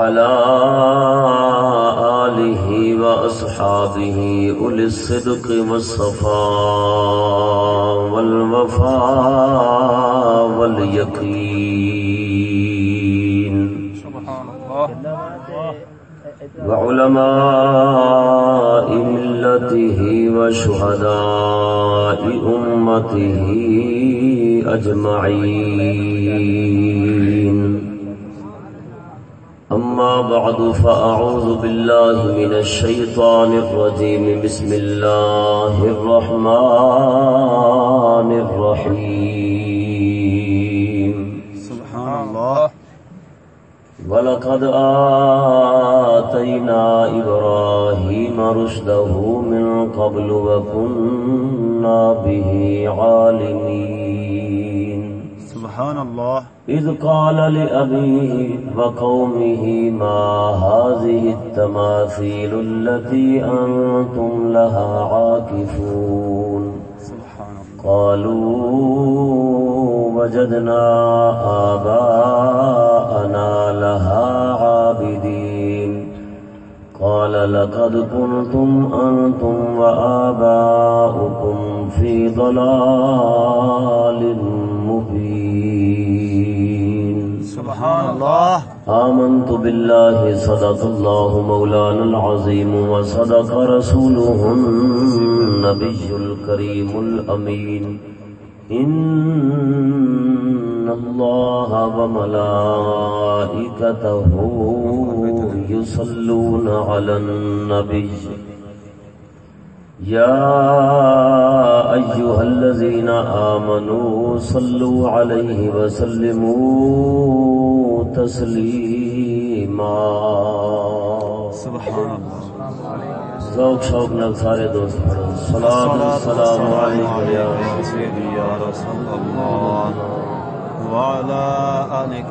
وعلى آله وأصحابه أولي الصدق والصفاء والوفاء واليقين. سبحان الله وعلماء ملته وشهداء أمته أجمعين. أما بعد فأعوذ بالله من الشيطان الرجيم. بسم الله الرحمن الرحيم. سبحان الله. ولقد آتينا إبراهيم رشده من قبل وكنا به عالمين. سبحان الله. إذ قال لأبيه وقومه ما هذه التماثيل التي أنتم لها عاكفون؟ سبحان الله قالوا وجدنا آباءنا لها عابدين. قال لقد كنتم أنتم وآباؤكم في ضلال سبحان الله آمنت بالله صدق الله مولانا العظيم وصدق رسوله النبي الكريم الأمين إن الله وملائكته يصلون على النبي يا أيها الذين آمنوا صلوا عليه وسلموا تسليما سبحان ذوق شوق نال سارے دوست پڑھو. صلاۃ والسلام علیکم یا سيدي يا رسول الله وعلى آلك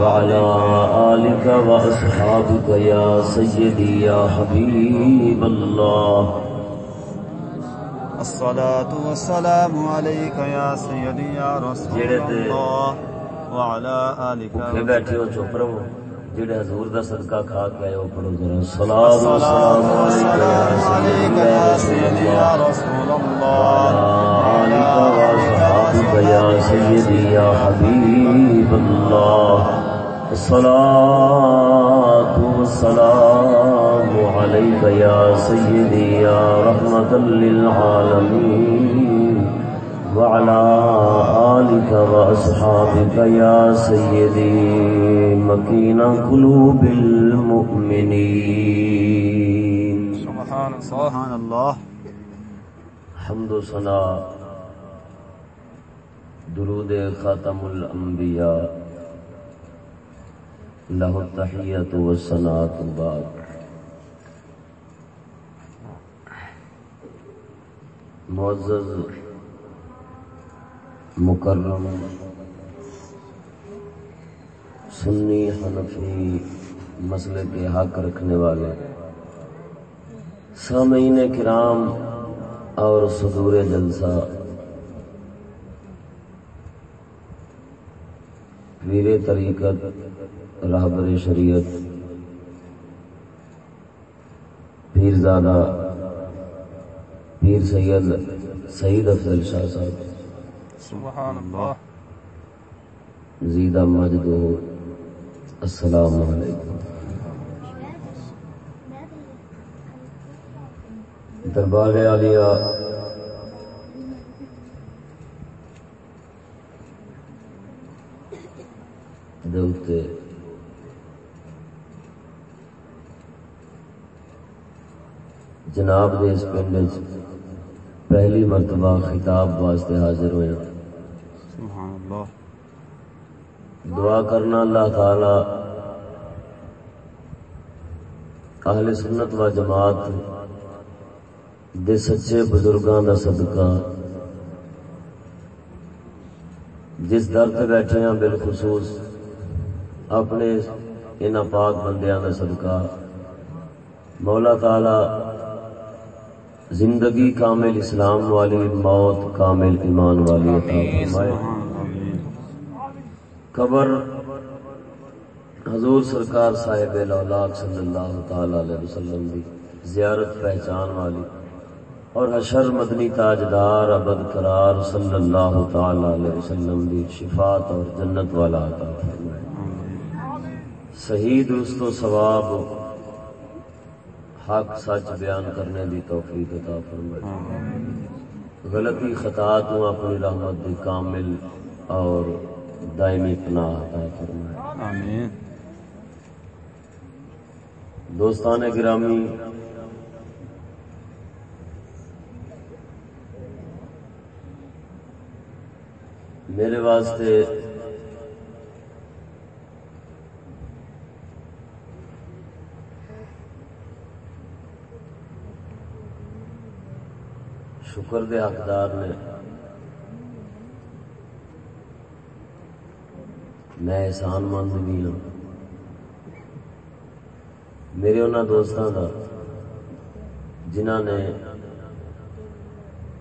وعلى وصحبك آلك وأصحابك يا سيدي يا حبيب الله الصلاة والسلام عليك يا سيدي يا رسول الله وعلى آلك بھوکے بیٹھے ہو چپ رہو۔ جڑے حضور دا صدقہ کھا کے آئے ہو پڑھو ذرا۔ صلاۃ والسلام السلام علیک عليك یا يا رسول سيدي اللہ يا رسول الله آلك وأصحابك يا سيدي يا حبيب الله الصلاة والسلام عليك يا سيدي يا رحمة للعالمين وعلى آلك وأصحابك يا سيدي مكين قلوب المؤمنين. سبحان الله حمد و ثنا درود خاتم الانبیاء لہ التحیت و بعد معزز، مکرم، سنی حنفی مسئلے کے حق رکھنے والے، سامعین کرام اور صدور جلسہ پیر طریقت رہبر شریعت پیر زادہ پیر سید سعید افضل شاہ صاحب۔ سبحان الله زیدہ مجد السلام علیکم۔ دربار عالیہ۔ دے جناب دے اس پنڈ پہلی مرتبہ خطاب واسطے حاضر ہوئے سبحان اللہ دعا کرنا اللہ تعالی اہل سنت و جماعت دے سچے بزرگاں دا صدقہ جس در تے بیٹھے ہیں بالخصوص اپنے ان پاک بندیاں دا صدقہ۔ مولا تعالی زندگی کامل اسلام والی موت کامل ایمان والی عطا فرمائے۔ قبر حضور سرکار صاحب الاولاد صلی اللہ تعالی علیہ وسلم دی زیارت پہچان والی اور حشر مدنی تاجدار ابد قرار صلی اللہ تعالی علیہ وسلم دی شفاعت اور جنت والا عطا فرمائے۔ صحیح درست و ثواب حق سچ بیان کرنے دی توفیق عطا فرمائے۔ غلطی خطا تو اپنی رحمت دی کامل اور دائمی پناہ عطا فرمائے۔ آمین۔ دوستان گرامی میرے واسطے شکر دے حقدار نے۔ میں احسان مند بھی ہوں۔ میرے انہوں دوستوں کا جنہ نے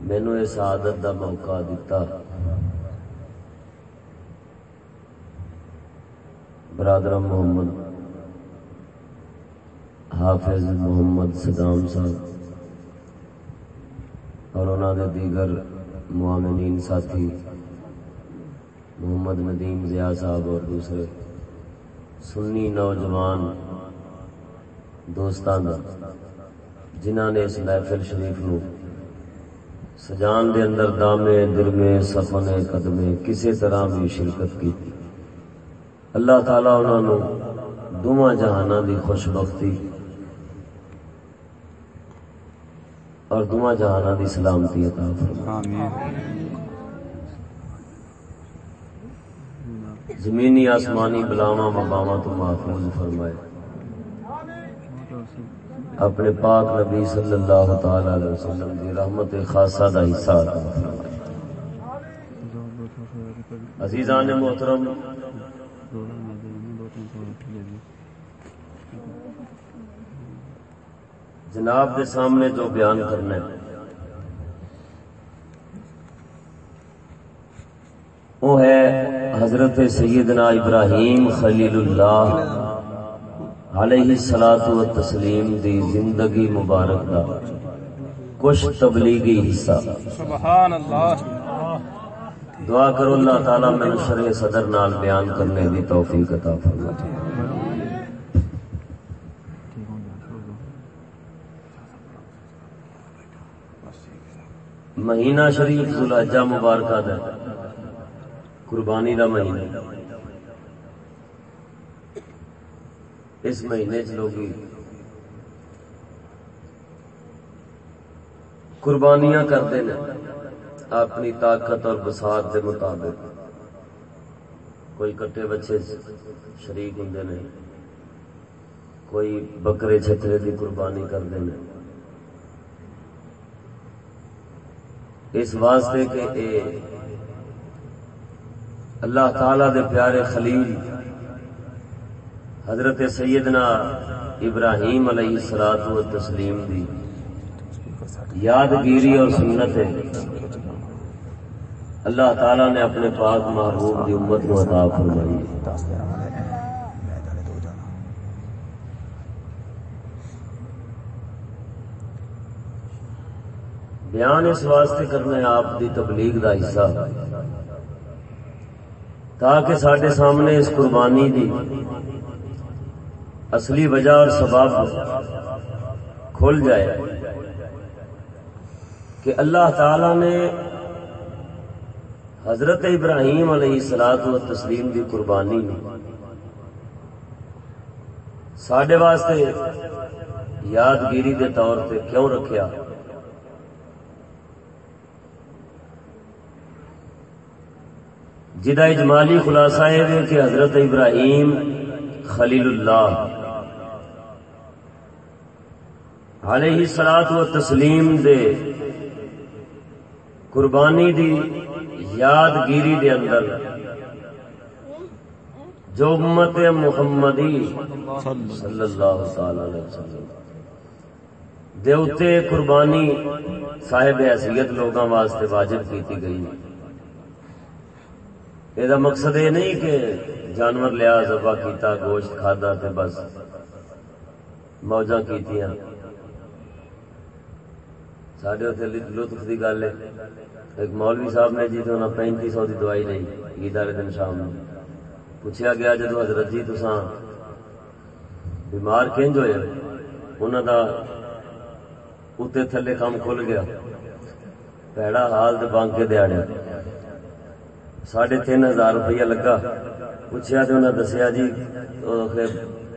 مینو اس عادت دا موقع دیتا برادر محمد، حافظ محمد صدام صاحب۔ اور انہوں نے دیگر معاملین ساتھی، محمد ندیم ضیاء صاحب اور دوسرے سنی نوجوان دوستان دا جنہ نے اس محفل شریف نو سجان دے اندر دامے، درمے سفنے قدمے کسی طرح بھی شرکت کی۔ اللہ تعالی انہوں نے دونوں جہانوں دی خوش بختی اور دونوں جہانوں دی سلامتی عطا آمین۔ زمینی آسمانی بلاواں مقاماں تو محفوظ فرمائے۔ اپنے پاک نبی صلی اللہ تعالی علیہ وسلم دی رحمت خاصہ دا حصہ عطا فرمائے۔ عزیزان محترم جناب کے سامنے جو بیان کرنا ہے۔ وہ ہے حضرت سیدنا ابراہیم خلیل اللہ علیہ سلاد و تسلیم دی زندگی مبارک دا کچھ تبلیغی حصہ۔ سبحان اللہ دعا کرو اللہ تعالی میں شرح صدر نال بیان کرنے دی توفیق عطا فرمائے۔ مہینہ شریف ذوالحجہ مبارکہ دا قربانی دا مہینہ۔ اس مہینے چ لوگ قربانیاں کرتے ہیں اپنی طاقت اور بساط کے مطابق۔ کوئی کٹے بچے شریک ہوں نے، کوئی بکرے چھترے کی قربانی کرتے ہیں اس واسطے کہ اے اللہ تعالی دے پیارے خلیل، حضرت سیدنا ابراہیم علیہ السلام و تسلیم دی یادگیری اور سنت ہے۔ اللہ تعالی نے اپنے پاک محبوب کی امت کو عطا فرمائی۔ بیان اس واسطے کرنا ہے آپ دی تبلیغ دا حصہ۔ تاکہ سڈے سامنے اس قربانی دی اصلی وجہ اور سبب کھل جائے۔ کہ اللہ تعالی نے حضرت ابراہیم علیہ سلاد و تسلیم دی قربانی سڈے واسطے یادگیری دے طور پہ کیوں رکھیا؟ جدا اجمالی خلاصہ ہے کہ حضرت ابراہیم خلیل اللہ علیہ سلاد و تسلیم دے قربانی دی یادگیری دے اندر جو امت محمدی صلی اللہ تعالی علیہ وسلم دے اتے قربانی صاحب حیثیت لوگوں واسطے واجب کیتی گئی۔ یہ مقصد یہ نہیں کہ جانور لیا ذبح کیتا گوشت کھادا تے بس موجہ کیتیاں سڈے اتنے لطف کی گل ہے ایک مولوی صاحب نے جی تو پینتی سو کی دوائی لی عید والے دن شام پوچھا گیا جدو حضرت جی تسان بیمار کنج ہوئے انہوں کا اتنے تھلے کام کھل گیا پیڑا حال تو بانگ کے دیاڑیا ساڑھے تین ہزار روپیہ لگا۔ پوچھا تو انہیں دسیا جی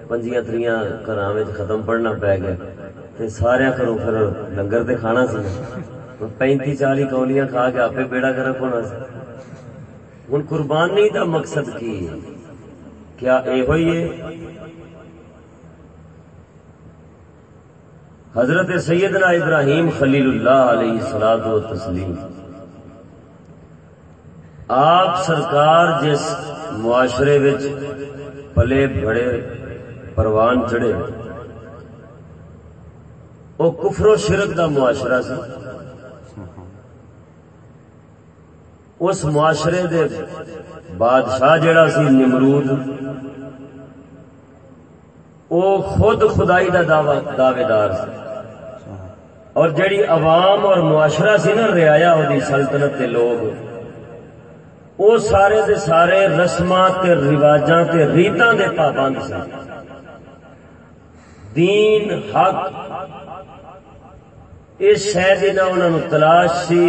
پنجیاں تریاں گھر ختم پڑھنا پی گیا۔ سارا گھروں پھر لنگر تے کھانا سی۔ پینتی چالی کولیاں کھا کے آپ بیڑا گرک ہونا سی۔ ہوں قربانی دا مقصد کی؟ ہے کیا یہ حضرت سیدنا ابراہیم خلیل اللہ علیہ سلاد و تسلیم آپ سرکار جس معاشرے وچ پلے بڑے پروان چڑھے، وہ کفر و شرک دا معاشرہ سی۔ اس معاشرے دے بادشاہ جڑا سی نمرود، وہ خود خدائی دا دعوے دار سی۔ اور جڑی عوام اور معاشرہ سی نا، رعایا وہ سلطنت کے لوگ۔ وہ سارے دے سارے رسمات رواجاں ریتاں دے پابند سی دین حق اس شہر نہ انہوں تلاش سی،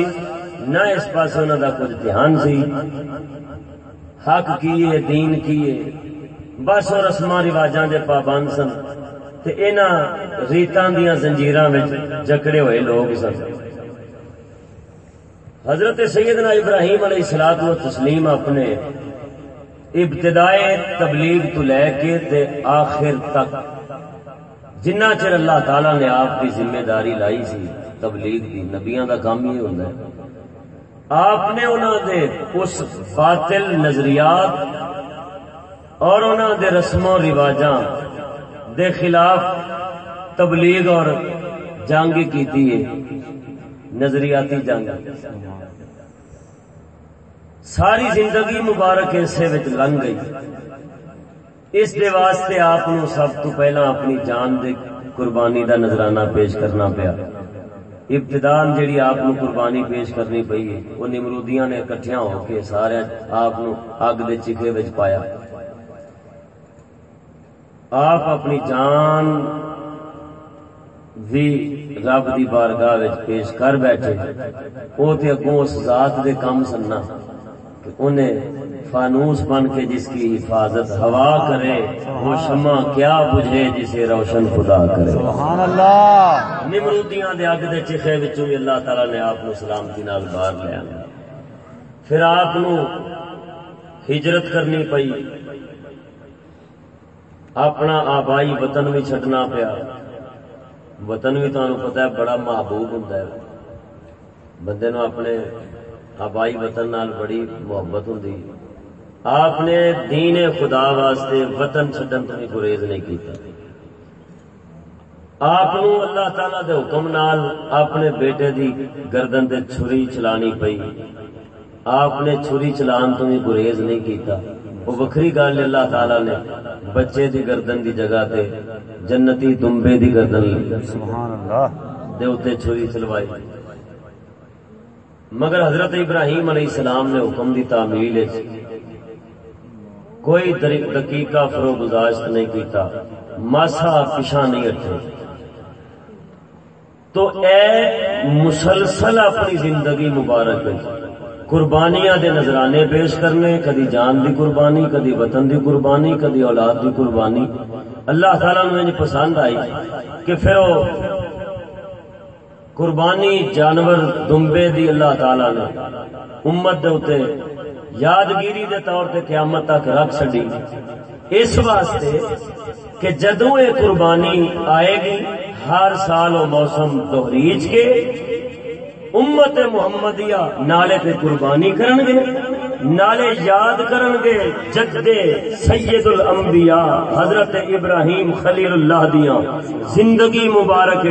نہ اس پاس انہوں دا کچھ دھیان سی۔ حق کیے دین کیے بس وہ رسم رواجاں دے پابند سن۔ تے انہاں ریتاں دیاں زنجیراں وچ جکڑے ہوئے لوگ سن۔ حضرت سیدنا ابراہیم علیہ السلام و تسلیم اپنے ابتدائے تبلیغ تو لے کے تے آخر تک جنہ چر اللہ تعالی نے آپ کی ذمہ داری لائی سی، تبلیغ دی، نبیاں دا کام ہی ہوندا ہے۔ آپ نے انہوں دے اس باطل نظریات اور انہوں دے رسم و رواجاں دے خلاف تبلیغ اور جنگ کی نظریاتی جنگ۔ ساری زندگی مبارک اسے لنگ گئی۔ اس دے واسطے آپ سب تو پہلا اپنی جان دے قربانی دا نظرانہ پیش کرنا پیا۔ ابتدان جیڑی آپ قربانی پیش کرنی پئی وہ نمرودیاں نے کٹھیاں ہو کے سارے آپ اگ دے چکھے وچ پایا۔ آپ اپنی جان بھی رب دی بارگاہ وچ پیش کر بیٹھے۔ وہ تے اگوں اس ذات دے کام سننا کہ انہیں فانوس بن کے جس کی حفاظت ہوا کرے وہ شمع کیا بجھے جسے روشن خدا کرے۔ سبحان اللہ نمرودیاں دے اگ دے چیخے وچوں بھی اللہ تعالی نے آپ نو سلامتی نال باہر لے آنا۔ پھر آپ نو ہجرت کرنی پئی۔ اپنا آبائی وطن بھی چھڈنا پیا۔ وطن بھی تمہیں پتا ہے، بڑا محبوب ہوں بندے نو اپنے آبائی وطن نال بڑی محبت ہوں آپ نے دین خدا واسطے وطن چڈن تو گریز نہیں کیتا۔ آپ اللہ تعالی دے حکم نال اپنے بیٹے دی گردن دے چھری چلانی پئی۔ آپ نے چھری چلان تو بھی گریز نہیں کیتا۔ وہ وکری گل اللہ تعالی نے بچے دی گردن دی جگہ تے جنتی دمبے دی گردن سبحان اللہ دے اتے چھری چلوائی مگر حضرت ابراہیم علیہ السلام نے حکم دی تعمیل کوئی دقیقہ فرو گزاشت نہیں کیتا ماسا پیچھا نہیں اٹھے۔ تو اے مسلسل اپنی زندگی مبارک قربانیاں دے نظرانے پیش کرنے کدی جان دی قربانی کدی وطن دی قربانی کدی اولاد دی قربانی۔ اللہ تعالیٰ نے پسند آئی کہ پھر وہ قربانی جانور دمبے دی اللہ تعالی نے امت دے اتے یادگیری دے طور تے قیامت تک رکھ چڈی اس واسطے کہ جدو یہ قربانی آئے گی، ہر سال وہ موسم دوہریج کے امت محمدیہ نالے تے قربانی کرن گے۔ نالے یاد کرن گے جدے سید الانبیاء حضرت ابراہیم خلیل اللہ دیاں۔ زندگی مبارک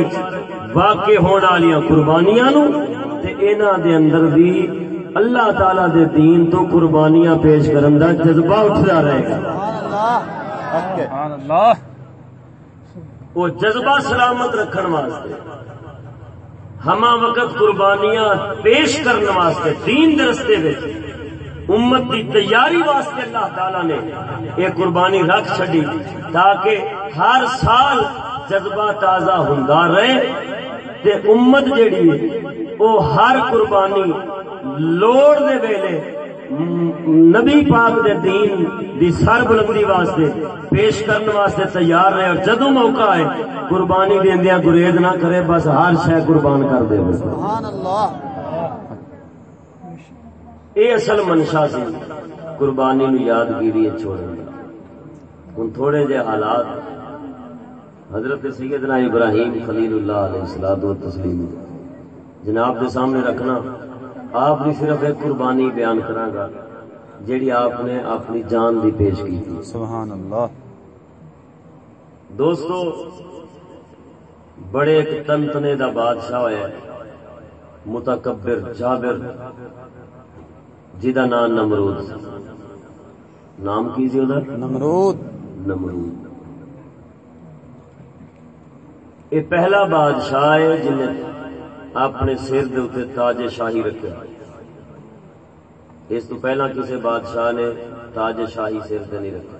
واقع ہونے والی قربانیاں نو تے انہاں دے اندر بھی اللہ تعالی دے دین تو قربانیاں پیش کرن دا جذبہ اٹھدا رہے گا۔ سبحان اللہ وہ جذبہ سلامت رکھن واسطے ہما وقت قربانیاں پیش کرنے واسطے دین دے رستے وچ امت دی تیاری واسطے اللہ تعالی نے یہ قربانی رکھ چھڈی تاکہ ہر سال جذبہ تازہ ہوندا رہے تے امت جیڑی ہے او ہر قربانی لوڑ دے ویلے نبی پاک دے دین دی سر بلندی واسطے پیش کرنے واسطے تیار رہے اور جدو موقع ہے قربانی دیندیا گریز نہ کرے، بس ہر شے قربان کر دے سبحان اللہ۔ اے اصل منشا سی قربانی نو یادگیری چھوڑن دا ہن تھوڑے جے حالات حضرت سیدنا ابراہیم خلیل اللہ علیہ الصلوۃ والتسلیم جناب کے سامنے رکھنا آپ بھی صرف ایک قربانی بیان کراں گا جیڑی آپ نے اپنی جان دی پیش کی۔ تھی سبحان اللہ دوستو بڑے ایک تنتنے دا بادشاہ ہے متکبر جابر۔ جدا نام نمرود۔ نام کی سی نمرود۔ نمرود۔ یہ پہلا بادشاہ ہے جن نے اپنے سر دے تاج شاہی رکھا۔ اس تو پہلا کسی بادشاہ نے تاج شاہی سر تے نہیں رکھا۔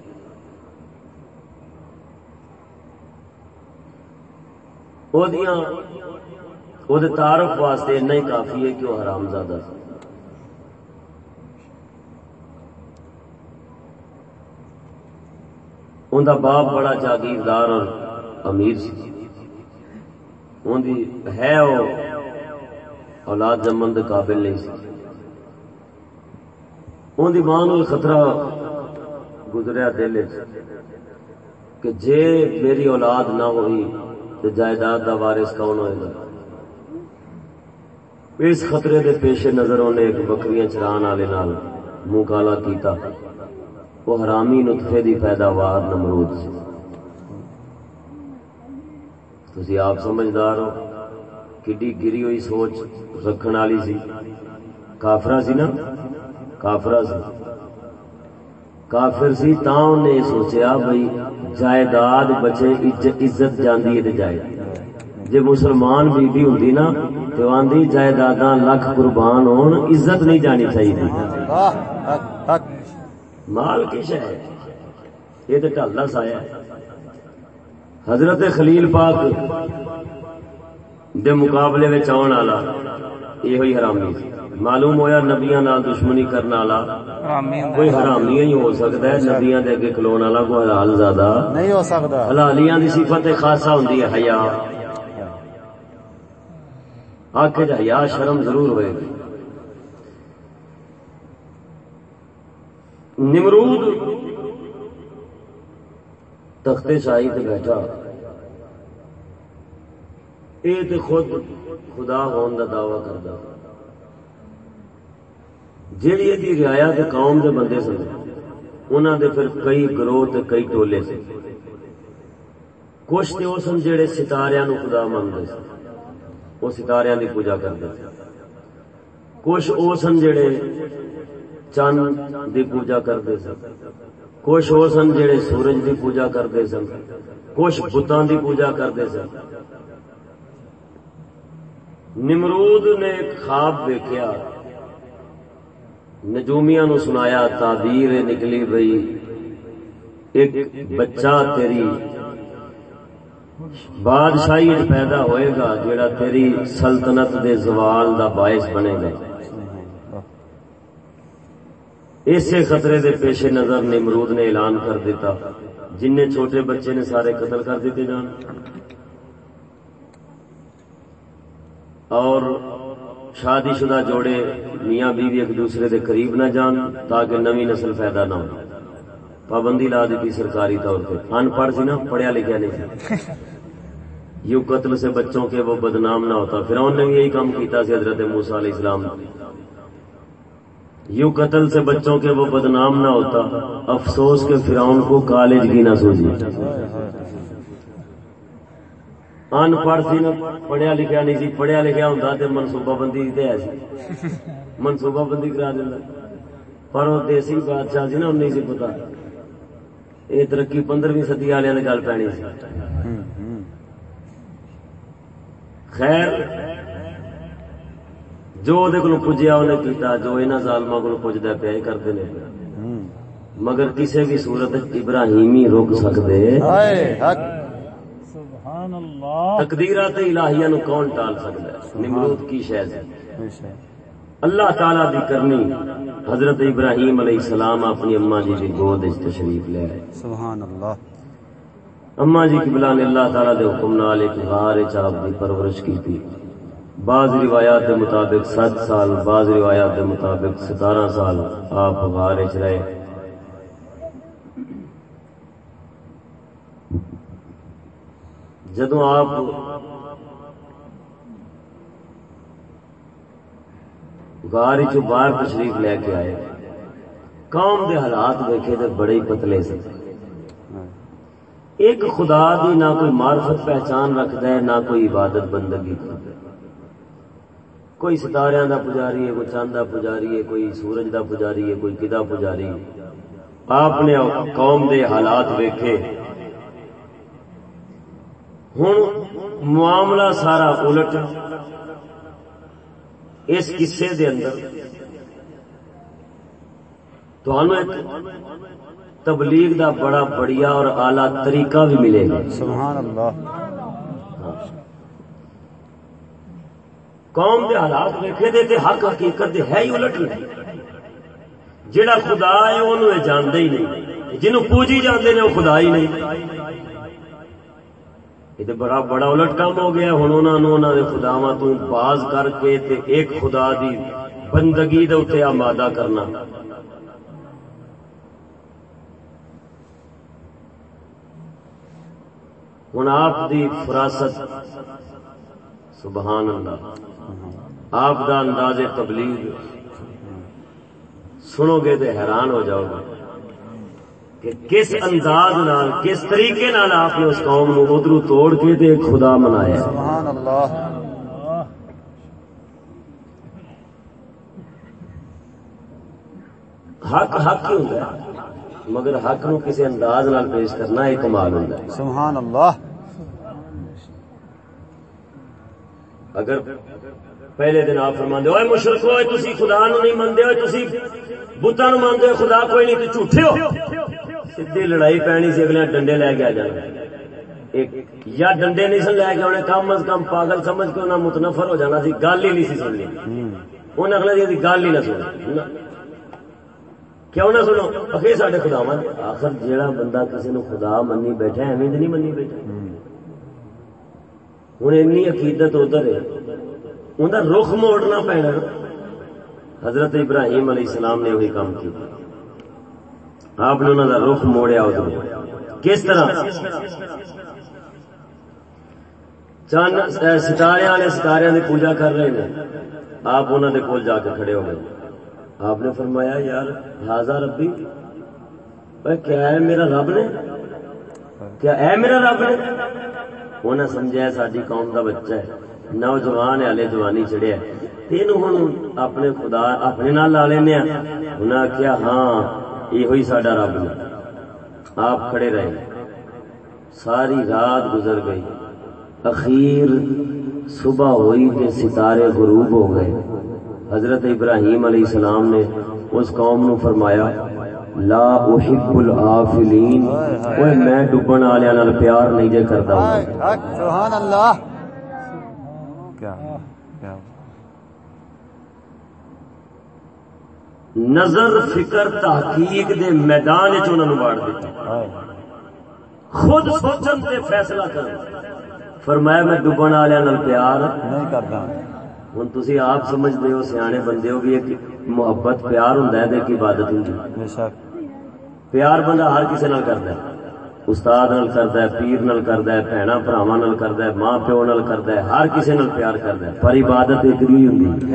دے تعارف واسطے ہی کافی ہے کہ وہ حرام زادہ سی ان دا باپ بڑا جاگیردار اور امیر سی۔ ان دی ہے وہ اولاد جمن دے قابل نہیں سی۔ ان دی ماں نو خطرہ گزریا دل کہ جے میری اولاد نہ ہوئی تو جائیداد دا وارث کون ہوئے گا۔ اس خطرے دے پیش نظر انہیں ایک بکریاں چران والے منہ کالا کیتا۔ وہ حرامی نطفے دی پیداوار نمرود سی تسی آپ سمجھدار ہو، کڈی گری ہوئی سوچ رکھن والی سی۔ کافرا سی نا؟ کافرا سی۔ کافر سی تا انہیں سوچیا بھائی جائیداد بچے عزت جاندی ہے جائے۔ جے مسلمان بی بی ہوندی نا تو آندی جائیداداں لکھ قربان ہون، عزت نہیں جانی چاہیے مال کی شے ہے؟ یہ تو ٹالنا سایا ہے۔ حضرت خلیل پاک دے مقابلے میں آن والا یہ ہوئی حرامی۔ معلوم ہویا نبیاں نال دشمنی کرنے والا کوئی حرامی ہی ہو سکتا ہے نبیاں دے اگے کھلون والا کوئی حلال زیادہ نہیں ہو سکتا۔ حلالیاں دی صفت خاصہ ہوندی ہے حیا۔ آکھے جا حیا شرم ضرور ہوئے۔ گی نمرود تختے شاہی تے بیٹھا۔ اے تے خود خدا ہون دا دعوی کردا۔ جیڑی دی رعایا تے قوم دے بندے سن، انہاں دے پھر کئی گروہ تے کئی ٹولے سے کچھ تے او سن جڑے ستاریاں نو خدا منگدے سن۔ وہ ستاریاں دی پوجا کردے سن۔ کچھ او سن جڑے چند دی پوجا کرتے سن۔ کچھ وہ سن جڑے سورج دی پوجا کرتے سن۔ کچھ بتاں دی پوجا کرتے سن۔ نمرود نے خواب دیکھا نجومیاں نو سنایا تعبیر نکلی بھئی ایک بچہ تیری بادشاہی پیدا ہوئے گا، جیڑا تیری سلطنت دے زوال دا باعث بنے گا۔ اسی خطرے دے پیش نظر نمرود نے اعلان کر دیتا۔ جن نے چھوٹے بچے نے سارے قتل کر دیتے جان۔ اور شادی شدہ جوڑے میاں بیوی ایک دوسرے دے قریب نہ جان تاکہ نوی نسل پیدا نہ ہو۔ پابندی لا دیتی سرکاری طور پہ۔ ان پڑھ سی نا، پڑھیا لکھیا نہیں سی۔ یوں قتل سے بچوں کے وہ بدنام نہ ہوتا۔ فرعون نے بھی یہی کام کیتا سی حضرت موسیٰ علیہ السلام۔ یوں قتل سے بچوں کے وہ بدنام نہ ہوتا، افسوس کے فرعون کو کالج کی نہ سوجی ان پڑھ سی پڑھیا لکھیا نہیں سی، پڑھیا لکھیا ہوندا تے منصوبہ بندی تے ہے سی۔ منصوبہ بندی کرا دیندا۔ پر وہ دیسی بادشاہ سی نا انہیں سی پتا یہ ترقی پندرہویں صدی والے نے گل پینی سی۔ خیر جو وہ پجیا انہیں کیتا جو انہوں ظالما کو پجدا پیا کرتے ہیں مگر کسی بھی صورت ابراہیمی روک سکتے ہائے حق۔ سبحان اللہ تقدیرات الہیہ نو کون ٹال سکتا ہے نمرود کی بے شک اللہ تعالی دی کرنی حضرت ابراہیم علیہ السلام اپنی اما جی کی گود وچ تشریف لے آئے سبحان اللہ اما جی قبلہ نے اللہ تعالی دے حکم نال ایک غار وچ آپ دی پرورش کی بعض روایات کے مطابق سات سال، بعض روایات کے مطابق ستارہ سال آپ غار رہے۔ جدو آپ غار چ باہر تشریف لے کے آئے، قوم دے حالات دیکھے تو بڑے ہی پتلے سے ایک خدا دی نہ کوئی معرفت پہچان رکھتا ہے، نہ کوئی عبادت بندگی۔ کرتا ہے کوئی ستاریاں دا پجاری ہے، کوئی چاند دا پجاری ہے، کوئی سورج دا پجاری ہے، کوئی کدا پجاری ہے۔ آپ نے قوم دے حالات ویکھے۔ ہوں معاملہ سارا الٹ۔ اس قصے دے اندر تھانوں ایک تبلیغ دا بڑا بڑیا اور اعلی طریقہ بھی ملے گا۔ سبحان اللہ۔ قوم دے حالات ویکھے دے تے حق حقیقت دے ہے ہی الٹ نہیں جڑا خدا ہے انہوں یہ جانتے ہی نہیں۔ جنہوں پوجی جاندے نے وہ خدا ہی نہیں۔ یہ تے بڑا بڑا الٹ کام ہو گیا ہن انہاں نوں انہاں دے خداواں تو باز کر کے تے ایک خدا دی بندگی دے اوتے آمادہ کرنا۔ ہن آپ دی فراست۔ سبحان اللہ۔ آپ دا انداز تبلیغ سنو گے تو حیران ہو جاؤ گے کہ کس انداز نال کس طریقے نال آپ نے اس قوم نو ادھر توڑ کے تے خدا منایا۔ سبحان اللہ۔ حق حق ہی ہوتا ہے مگر حق نو کسی انداز نال پیش کرنا ایک کمال ہوتا ہے۔ سبحان اللہ۔ اگر پہلے دن آپ فرما دے مشرق ہوئے تسی خدا نو نہیں مانتے ہوئے تسی بتا نو مانتے ہو خدا کوئی نہیں تو جھوٹے ہو. سیدھی لڑائی پینی سی، اگلے ڈنڈے لے کے آ جانا۔ ایک یا ڈنڈے نہیں سن لے کے انہیں کم از کم پاگل سمجھ کے انہیں متنفر ہو جانا سی، گل ہی نہیں سی سننی۔ انہیں اگلے دی گل ہی نہ سنی کیوں نہ سنو؟ اخیر سارے خدا آخر جیڑا بندہ کسی نو خدا منی بیٹھا ایویں نہیں منی بیٹھا۔ ہوں اینی عقیدت ادھر ہے۔ انہیں رخ موڑنا پینا۔ حضرت ابراہیم علیہ السلام نے وہی کام کیا۔ آپ نے انہوں کا رخ موڑیا ادھر۔ کس طرح؟ چند ستارے والے ستارے کی پوجا کر رہے ہیں آپ انہوں نے کول جا کے کھڑے ہو گئے۔ آپ نے فرمایا، یار ہاضا ربی کیا ہے میرا رب نے؟ کیا ہے میرا رب نے؟ انہیں سمجھا ساری قوم کا بچہ ہے۔ نوجوان ہے ہلے جوانی چڑھیا یہ ہوں اپنے خدا، اپنے نال لا لینا انہیں آخیا ہاں یہ سڈا رب نے آپ کھڑے رہے۔ ساری رات گزر گئی۔ اخیر صبح ہوئی تے ستارے غروب ہو گئے۔ حضرت ابراہیم علیہ السلام نے اس قوم نو فرمایا لا احب العافلین اوے میں ڈبن والےاں نال پیار نہیں جے کردا حق حق سبحان اللہ۔ کیا کیا؟ نظر فکر تحقیق دے میدان وچ انہاں نو واڑ دتا۔ خود سوچن تے فیصلہ کرن۔ فرمایا میں ڈبن والےاں نال پیار نہیں کرتا ہوں تھی آپ سمجھتے ہو سیانے بندے ہو بھی ایک محبت پیار ہوں ایک عبادت ہوں پیار بندہ ہر کسی نال کرتا ہے۔ استاد نال کرتا ہے پیر نال کرتا ہے بھنا براوا نال کرتا ہے ماں پیو نال کرتا ہے ہر کسی نال پیار کرتا ہے۔ پر عبادت ایک نہیں ہوندی۔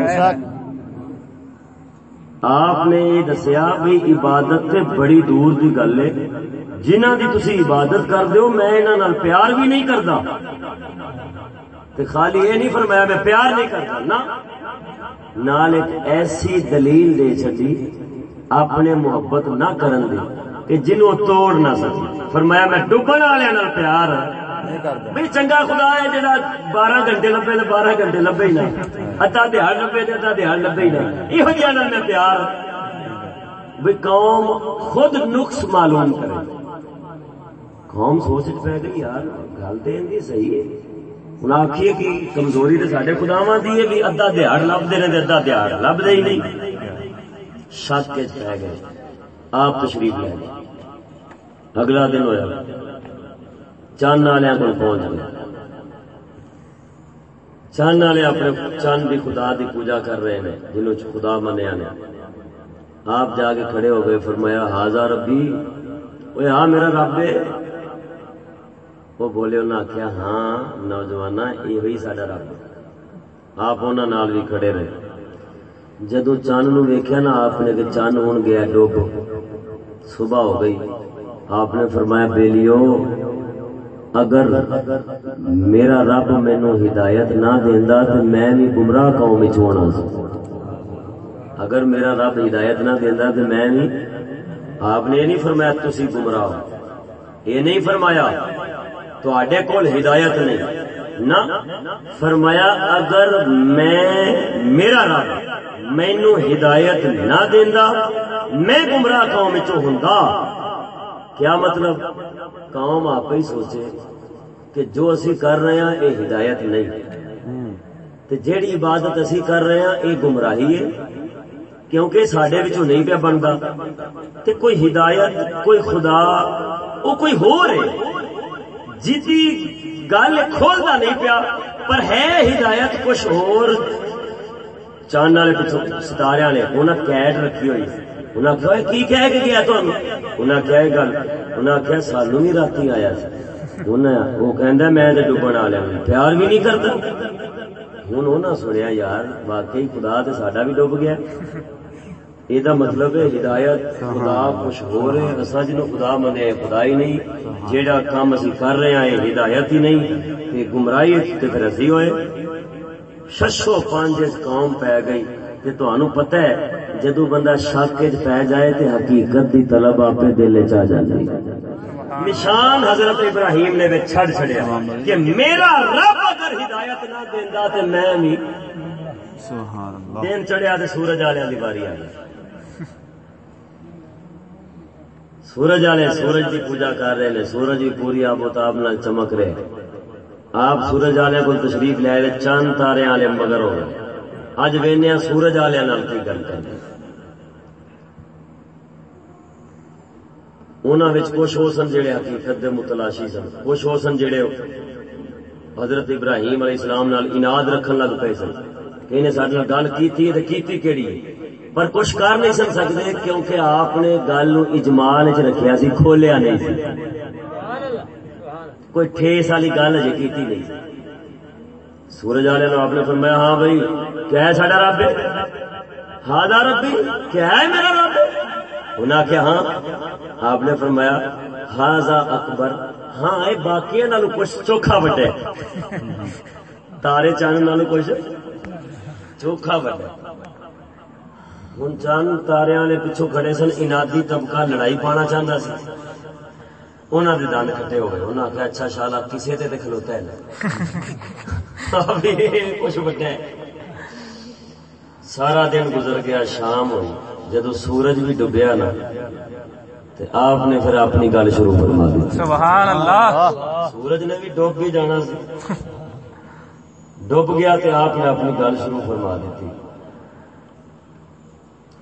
آپ نے یہ دسیا بھی عبادت سے بڑی دور کی گل ہے۔ جنہ کی تھی عبادت کردے ہو میں انہاں پیار بھی نہیں کرتا تے خالی یہ نہیں فرمایا میں پیار نہیں کرتا نا نال ایک ایسی دلیل دے چھڈی اپنے محبت نہ کرن دی کہ جنوں توڑ نہ سکی فرمایا میں ڈبن والے نال پیار ہے بھئی چنگا خدا ہے جڑا 12 گھنٹے لبے تے 12 گھنٹے لبے ہی نہ۔ اتا دیہڑ لبے تے اتا دیہڑ لبے ہی نہ۔ ایہو جہاں نال میں پیار بھئی قوم خود نقص معلوم کرے۔ قوم سوچ پہ گئی یار گل تے اندی صحیح ہے۔ ہوں آخیے کہ کمزوری تو سارے خداواں دی ہے بھی ادھا دیہڑ لبتے نے ادھا دیہڑ لبتے ہی نہیں۔ شک کے پہ گئے۔ آپ تشریف لے گئے اگلا دن ہوا چند والے کو پہنچ گئے۔ چند والے اپنے چند کی خدا دی پوجا کر رہے ہیں جنہوں خدا منیا نے۔ آپ جا کے کھڑے ہو گئے، فرمایا ہاضا ربی. وہ ہاں میرا رب ہے۔ وہ بولے انہیں آخیا ہاں نوجوان یہ سڈا رب آپ انہوں نال بھی کھڑے رہے جدو چند نو ویکیا نا آپ نے کہ چند ہون گیا ڈوب صبح ہو گئی آپ نے فرمایا بیلیو اگر میرا رب مینو ہدایت نہ دینا تو میں بھی گمراہ قوم ہونا سی اگر میرا رب ہدایت نہ دینا تو میں بھی آپ نے یہ نہیں فرمایا تسی گمراہ ہو یہ نہیں فرمایا تڈے کول ہدایت نہیں۔ نہ، فرمایا، اگر میں میرا رب مینو ہدایت نہ دینا میں گمراہ قوم ہوں کیا مطلب؟ قوم آپ ہی سوچے کہ جو اسی کر رہے ہیں یہ ہدایت نہیں۔ تے جیڑی عبادت اسی کر رہے ہیں یہ گمراہی ہے۔ کیونکہ سڈے نہیں پیا بنتا تے کوئی ہدایت، کوئی خدا وہ کوئی ہو رہے جیتی گل کھولتا نہیں پیا، پر ہے ہدایت کچھ اور۔ چاند والے پچھو ستارے والے انہیں کیٹ رکھی ہوئی۔ انہیں آخیا کی کہہ کے گیا تمہیں انہیں آخیا یہ گل انہیں آخیا سانو بھی رات آیا وہ کہ میں ڈبن آ لیا پیار بھی نہیں کرتا ہوں انہیں سنیا، یار، واقعی خدا تو ساڈا بھی ڈب گیا یہ مطلب ہے ہدایت خدا کچھ ہو رہے اصا جنو خدا منے خدا ہی نہیں جیڑا کام اسی کر رہے ہیں ہدایت ہی نہیں گمراہی پھر اسی ہوئے ششو پانچ قوم پی گئی تے تانوں پتہ ہے جدو بندہ شک وچ پی جائے تے حقیقت دی طلب اپنے دل وچ آ جاندی نشان حضرت ابراہیم نے چھڑ چھڑیا کہ میرا رب اگر ہدایت نہ دیندا تے میں بھی سبحان اللہ دن چڑھیا تے سورج والے دی باری آ گئی سورج والے سورج کی پوجا کر رہے ہیں سورج بھی پوری آب و تاب نال چمک رہے۔ آپ سورج والے کو تشریف لے رہے چند تارے والے مگر ہو گئے۔ اج وہنے سورج والے کی گل کر کچھ وہ سن جڑے حقیقت دے متلاشی سن، کچھ وہ سن جڑے حضرت ابراہیم علیہ السلام نال اناد رکھن لگ پے سن۔ کہ انہیں سارے گل کی کیتی کیڑی پر کچھ کر نہیں سن سکتے کیونکہ آپ نے گل اجمال چ رکھیا سی، کھولیا نہیں سی۔ کوئی ٹھیس والی گل اجے کی نہیں۔ سورج والے آپ نے فرمایا ہاں بھائی، کیا ہے ساڈا رب؟ ہاں ربی کیا ہے میرا رب؟ انہیں آخیا ہاں۔ آپ نے فرمایا ہاضا اکبر۔ ہاں یہ باقی نالو کچھ چوکھا بٹے تارے چاند نالو کچھ چوکھا بٹے ہوں چند تارے والے پچھو کھڑے سن انادی طبقہ لڑائی پانا چاہتا سی انہوں نے دند کٹے ہو گئے انہوں نے آخیا اچھا شالا کسی تے کھلوتا ہے کچھ بٹا سارا دن گزر گیا شام ہوئی جدو سورج بھی ڈبیا نا آپ نے پھر اپنی گل شروع فرما دی سبحان اللہ سورج نے بھی ڈوب بھی جانا سی ڈب گیا تو آپ نے اپنی گل شروع فرما دیتی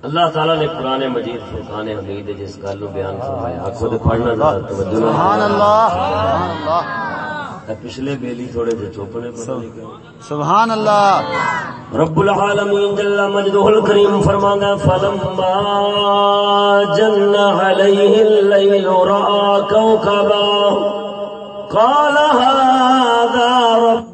اللہ تعالیٰ نے قرآن مجید فرقان حمید جس گل بیان فرمایا خود پڑھنا سبحان اللہ سبحان اللہ پچھلے بیلی تھوڑے سے چوپنے سبحان اللہ رب العالمین جل مجدہ الکریم فرمانا فلما جن علیہ اللیل رآ کوکبا قال هذا ربي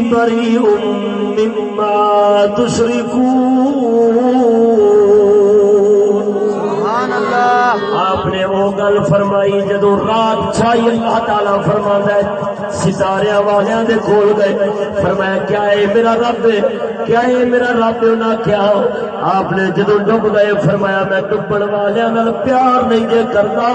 بريء مما تشركون۔ سبحان اللہ۔ آپ نے وہ گل فرمائی جدو رات چھائی اللہ تعالی فرما ہے، ستارے والوں دے کول گئے۔ فرمایا، کیا ہے میرا رب؟ ہے کیا ہے میرا رب؟ ہے انہاں کیا آپ نے جدو ڈب گئے، فرمایا، میں ڈبن والوں نال پیار نہیں جے کرتا۔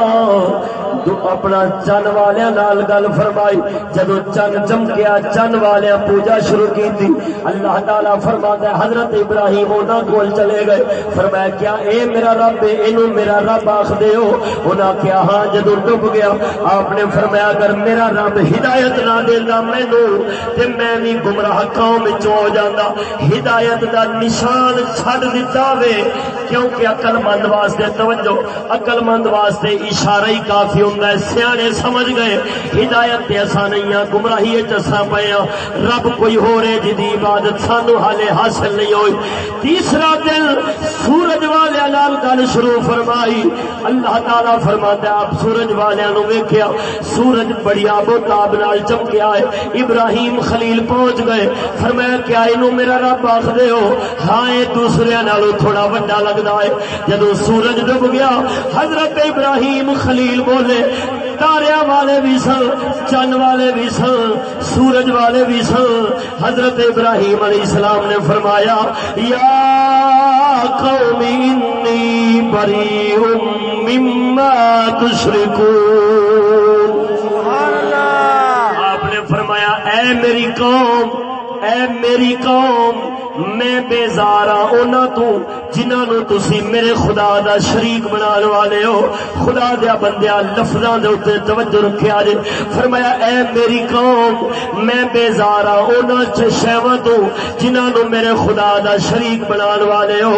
جو اپنا چن والوں نال گل فرمائی، جدو چن چمکیا، چن والوں پوجا شروع کی تھی اللہ تعالی فرماتا ہے، حضرت ابراہیم انہاں کول چلے گئے۔ فرمایا، کیا اے میرا رب ہے اینو میرا رب آخ دے ہو؟ انہاں کیا ہاں جدو ڈب گیا۔ آپ نے فرمایا، اگر میرا رب ہدایت نہ دینا مینو تے میں بھی گمراہ قوم وچ ہو جاندا۔ ہدایت دا نشان چھڈ دتا وے۔ کیونکہ عقل مند واسطے توجہ عقل مند واسطے اشارہ ہی کافی ہوندا ہے۔ سیانے سمجھ گئے، ہدایت تے اساں نہیں ہاں گمراہی وچ اساں پئے ہاں۔ رب کوئی ہو رہے جدی جی عبادت سانو حالے حاصل نہیں ہوئی۔ تیسرا دن سورج والے نال گل شروع فرمائی۔ اللہ تعالی فرماتا ہے، آپ سورج والے نو ویکھیا، سورج بڑی آب و تاب نال چمکیا ہے۔ ابراہیم خلیل پہنچ گئے۔ فرمایا، کیا اینو میرا رب آخ ہو؟ ہاں دوسرے نالو تھوڑا بڑا لگدا ہے۔ جدو سورج ڈب گیا حضرت ابراہیم خلیل بولے تاریا والے بھی سن چن والے بھی سن سورج والے بھی سن۔ حضرت ابراہیم علیہ السلام نے فرمایا یا قوم انی بریء مما تشرکون۔ سبحان اللہ۔ آپ نے فرمایا اے میری قوم اے میری قوم، میں بیزار ہاں انہاں تو، جنہاں نو تسی میرے خدا دا شریک بنان والے ہو، خدا دیا بندیا لفظاں دے اوتے توجہ رکھیا جے فرمایا، اے میری قوم، میں بیزار ہاں انہاں چ شیواں تو، جنہاں نو میرے خدا دا شریک بنان والے ہو۔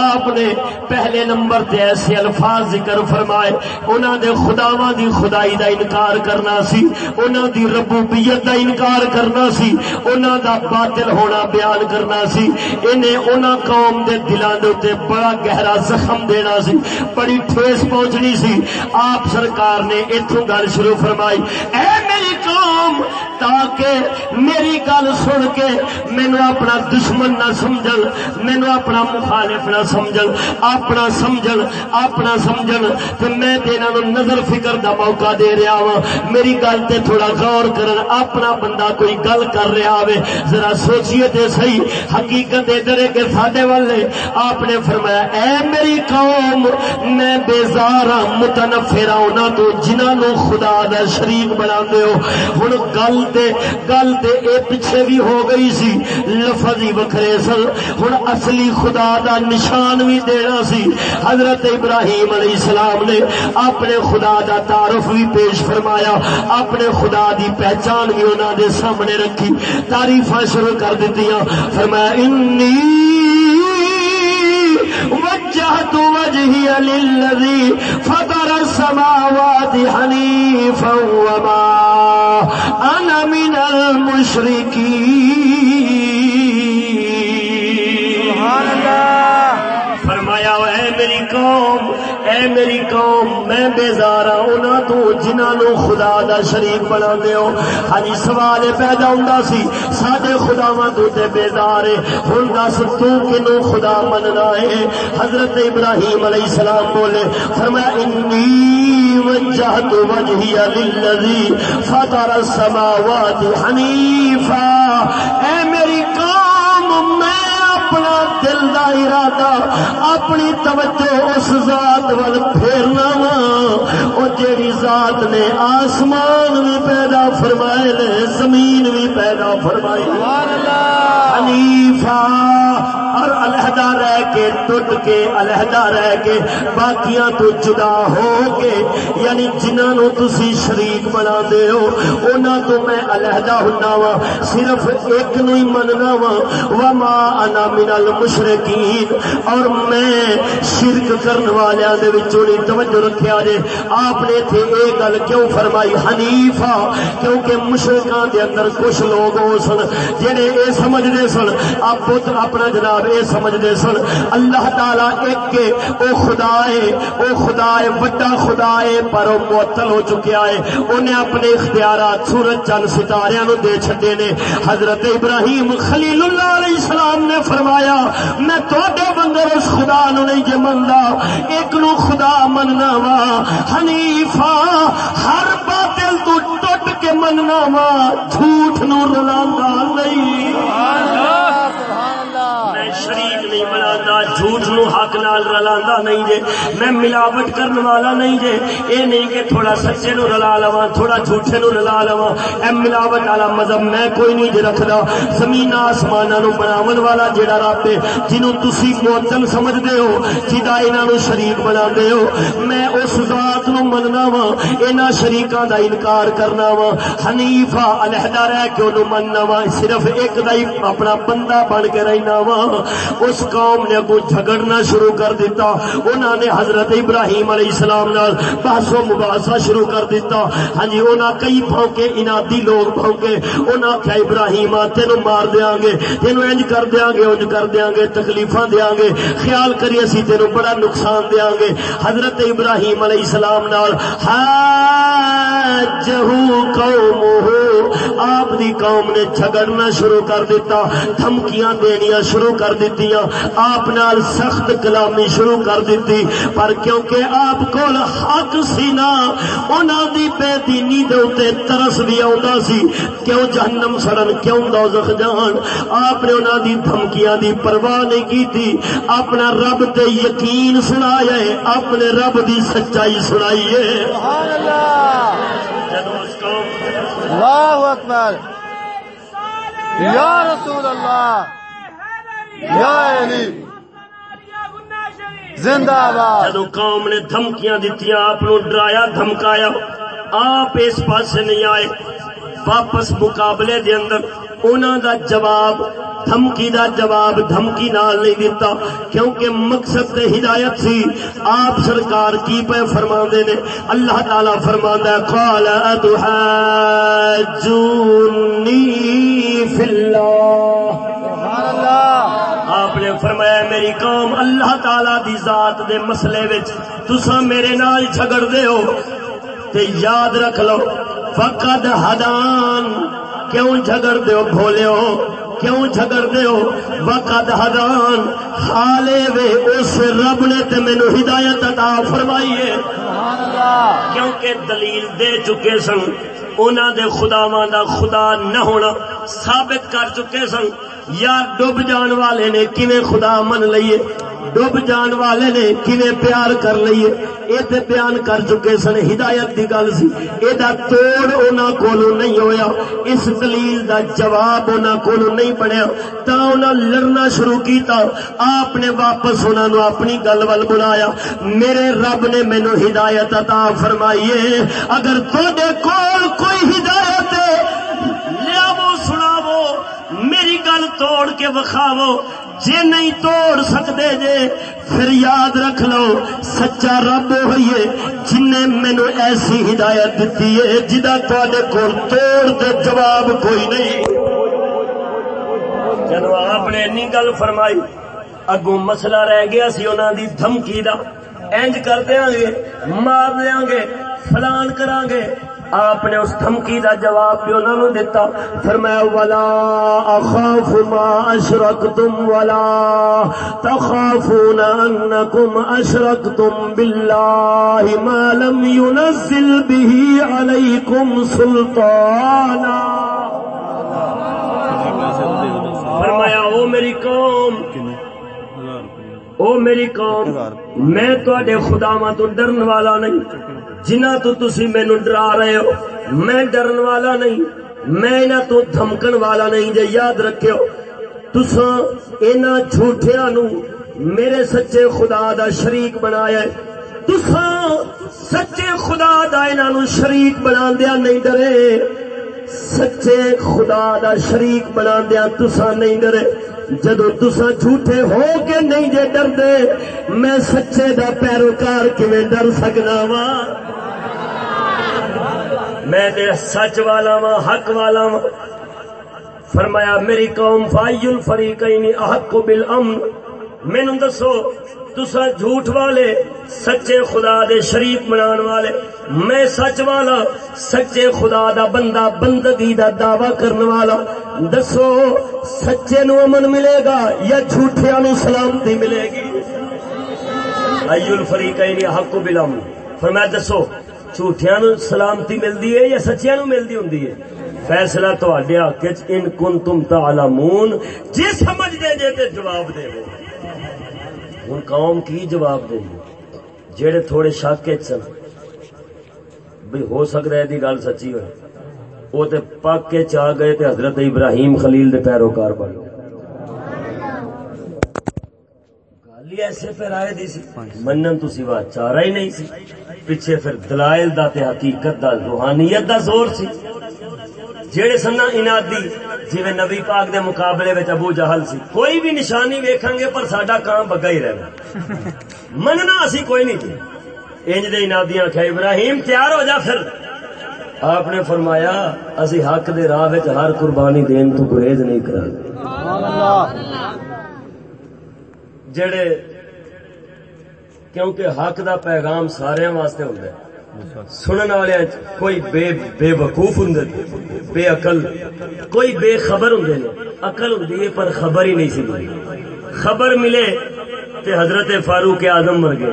آپ نے پہلے نمبر تے ایسے الفاظ ذکر فرمائے انہاں دے خداواں دی خدائی دا انکار کرنا سی انہاں دی ربوبیت دا انکار کرنا سی انہاں دا باطل ہونا بیان کرنا سی۔ انہیں انہاں قوم دے دلاں دے اوتے بڑا گہرا زخم دینا سی۔ بڑی ٹھیس پہنچنی سی۔ آپ سرکار نے ایتھوں گل شروع فرمائی۔ اے میری قوم، تاکہ میری گل سن کے مینو اپنا دشمن نہ سمجھن مینو اپنا مخالف نہ سمجھن، اپنا سمجھن اپنا سمجھن۔ تے میں تے انہاں نظر فکر دا موقع دے رہا ہاں میری گل تے تھوڑا غور کرن، اپنا بندہ کوئی گل کر رہا ہوے ذرا سوچئے تے صحیح حقیقت ادھر ہے کہ ساڈے والے آپ نے فرمایا، اے میری قوم، میں بیزار ہاں متنفر ہاں انہاں تو جنہاں نوں خدا دا شریک بنا ہو۔ ہن گل تے گل تے اے پیچھے بھی ہو گئی سی، لفظ ہی وکھرے سن۔ ہن اصلی خدا دا نشان بھی دینا سی۔ حضرت ابراہیم علیہ السلام نے اپنے خدا دا تعارف بھی پیش فرمایا، اپنے خدا دی پہچان بھی انہاں دے سامنے رکھی۔ تعریفاں شروع کر دتیاں فرمایا انی وجهت وجهي للذي فطر السماوات حنيفا وما أنا من المشركين سبحان اللہ۔ فرمایا اے میری قوم اے میری قوم میں بیزار ہاں انہاں تو جنہاں نو خدا دا شریک بنا دیو ہجی ہاں سوال پیدا ہوندا سی، ساڈے خداواں تو تے بیزار ہے۔ ہن دس، تو کینو خدا مننا ہے؟ حضرت ابراہیم علیہ السلام بولے، فرمایا، انی وجهت وجهي للذي فطر السماوات حنيفا اے میری قوم، میں اپنا دل دا ارادہ اپنی توجہ اس ذات وال پھیرنا وا۔ او جیڑی ذات نے آسمان بھی پیدا فرمائے نے زمین بھی پیدا فرمائی۔ سبحان اللہ۔ حنیفہ۔ علیحدہ رہ کے، ٹوٹ کے، علیحدہ رہ کے، باقیاں تو جدا ہو کے یعنی جنہوں نو تسی شریک بنا دے ہو، انہاں تو میں علیحدہ ہوں وا صرف ایک نو ہی مننا وا وما انا من المشرکین، اور میں شرک کرن والیاں دے وچوں نہیں، توجہ رکھیا جے، آپ نے تھے اے گل کیوں فرمائی؟ حنیفہ، کیونکہ مشرکاں دے اندر کچھ لوگ ہو سن، جڑے اے سمجھ دے سن اب اپنا جناب اس اے سمجھتے سن۔ اللہ تعالی ایک کے، او خدا ہے او خدا ہے وڈا خدا ہے پر وہ معطل ہو چکیا ہے انہیں اپنے اختیارات سورج چند ستارے نو دے چھڈے نے۔ حضرت ابراہیم خلیل اللہ علیہ السلام نے فرمایا، میں تواڈے بندر اس خدا نو نہیں جے مندا ایک نو خدا مننا وا۔ حنیفہ، ہر باطل تو ٹٹ کے مننا وا۔ جھوٹ نو رلاندا نہیں۔ سبحان اللہ۔ شریک جھوٹ نو حق نال رلا نہیں جے۔ میں ملاوٹ کرنے والا نہیں جے۔ اے نہیں کہ تھوڑا سچے نو رلا لوا تھوڑا جھوٹے نو رلا لوا اے ملاوٹ والا مذہب میں کوئی نہیں جے رکھدا۔ زمین آسمان نو بناون والا جیڑا رب ہے، جنوں تسی معطل سمجھدے ہو جدا انہاں نو شریک بنا دے ہو۔ میں اس ذات نو مننا وا انہاں شریکاں دا انکار کرنا وا حنیفہ علیحدہ رہ کے اونوں مننا وا صرف ایک دا ہی اپنا بندہ بن کے رہنا وا اس کا قوم نے اگو جھگڑنا شروع کر دیتا۔ انہوں نے حضرت ابراہیم علیہ السلام نال بحث و مباحثہ شروع کر دیتا۔ ہاں جی انہاں کئی بھونکے انادی لوگ بھونکے انہاں کیا ابراہیم تینو مار دیاں گے تینو انج کر دیاں گے، انج کر دیاں گے، تکلیفاں دیاں گے۔ خیال کری اسی تینو بڑا نقصان دیاں گے۔ حضرت ابراہیم علیہ السلام نال، حاجہو قومہو، آپ دی قوم نے جھگڑنا شروع کر دیتا، دھمکیاں دینیاں شروع کر دیتی آپ نال سخت کلامی شروع کر دیتی پر کیونکہ آپ کو حق سی نا انہوں دی بے دینی دے اوتے ترس بھی آتا سی۔ کیوں جہنم سڑن کیوں دوزخ جان آپ نے انہوں دی دھمکیاں دی پرواہ نہیں کی تھی اپنا رب تے یقین سنایا ہے اپنے رب دی سچائی سنائی ہے۔ اللہ اکبر۔ یا رسول اللہ۔ زندہ جدو قوم نے دھمکیاں دیتی آپ ڈرایا دھمکایا آپ اس پاس نہیں آئے واپس مقابلے دے اندر انہوں دا جواب دھمکی دا جواب دھمکی نال نہیں دیتا کیونکہ مقصد تے ہدایت سی۔ آپ سرکار کی پہ فرما نے اللہ تعالی فرما قال ادحاجونی فی اللہ۔ سبحان اللہ! آپ نے فرمایا میری قوم اللہ تعالی دی ذات دے مسئلے وچ تساں میرے نال جھگڑ دے ہو تے یاد رکھ لو فقد ہدان. کیوں جھگڑ دے ہو بھولے ہو؟ کیوں جھگڑ دے ہو؟ وقد ہدان۔ حالے وے اس رب نے تے مینوں ہدایت عطا فرمائی ہے۔ کیونکہ دلیل دے چکے سن انہاں دے خداواں دا خدا نہ ہونا ثابت کر چکے سن۔ یا ڈب جان والے نے کیویں خدا من لئیے؟ ڈب جان والے نے کیویں پیار کر لئیے؟ اے تے بیان کر چکے سن، ہدایت دی گل سی۔ اے دا توڑ انہاں کولو نہیں ہویا۔ اس دلیل دا جواب انہاں کولو نہیں بنیا۔ تا انہاں لڑنا شروع کیتا۔ آپ نے واپس انہاں نو اپنی گل ول بلایا۔ میرے رب نے مینوں ہدایت عطا فرمائی ہے۔ اگر تواڈے کول کوئی ہدایت ہے گل توڑ کے وکھاو جے نہیں توڑ سکتے جے، پھر یاد رکھ لو، سچا رب ہوئیے جن نے مینو ایسی ہدایت دیتی ہے جہاں تے کو توڑ دے جواب کوئی نہیں۔ جدو آپ نے این گل فرمائی، اگوں مسئلہ رہ گیا سی انہوں دی دھمکی دا۔ اینج کر دیا گے، مار دیا گے، فلان کران گے آپ نے اس دھمکی دا جواب بھی انہوں نے دیتا۔ فرمایا، ولا اخاف ما اشرکتم ولا تخافون انکم اشرکتم باللہ ما لم ينزل به علیکم سلطانا۔ فرمایا، او میری قوم، او میری قوم، میں تے خداوا تو ڈرن والا نہیں۔ جنہ تو تسی مینو ڈرا رہے ہو، میں ڈرن والا نہیں، میں انہاں تو دھمکن والا نہیں جے یاد رکھو تساں انہاں جھوٹیاں نو میرے سچے خدا دا شریک بنایا ہے۔ تساں سچے خدا دا انہاں نو شریک بنا دیا نہیں ڈرے۔ سچے خدا دا شریک بنا دیا تسا نہیں ڈرے۔ جدو تسا جھوٹے ہو کے نہیں جے ڈر دے میں سچے دا پیروکار کیویں ڈر سکنا وا؟ میں دے سچ والا وا، حق والا وا۔ فرمایا، میری قوم فائی الفریقین احق بالامن۔ مینوں دسو تسا جھوٹ والے، سچے خدا دے شریف منان والے۔ میں سچ والا، سچے خدا دا بندہ، بندگی دا دعوی کرنے والا۔ دسو، سچے نو امن ملے گا یا جھوٹیا نو سلامتی ملے گی؟ ایو الفریقین حق بالامن فرمایا، دسو جھوٹیا نو سلامتی ملدی ہے یا سچیا نو ملدی ہوندی ہے؟ فیصلہ تو حق ان کن تم تعلمون۔ جی سمجھ دے جے تے جواب دے ہوں قوم کی جواب دے جہے تھوڑے شک سن بھائی ہو سکتا ہے گل سچی ہوئے وہ تو پک کے چاہ گئے تے حضرت ابراہیم خلیل دے پیروکار بن گل ایسے پھر آئے دی سی۔ منن تو سوا چارہ ہی نہیں سی۔ پیچھے پھر دلائل دا تے حقیقت دا روحانیت دا زور سی۔ جہے سنا انادی جی نبی پاک دے مقابلے میں ابو جہل سی، کوئی بھی نشانی ویکھیں گے پر ساڈا کام بگا ہی رہنا۔ مننا اسی کوئی نہیں تھی۔ انج دے انادیاں کہ ابراہیم تیار ہو جا پھر۔ آپ نے فرمایا، اسی حق دے راہ وچ ہر قربانی دین تو گریز نہیں کرا۔ جڑے کیونکہ حق دا پیغام سارے واسطے ہوندا ہے۔ سنن والے کوئی بے بے وقوف ہوں بے عقل، کوئی بے خبر ہوں عقل ہوں پر خبر ہی نہیں سی خبر ملے تے حضرت فاروق اعظم ورگے،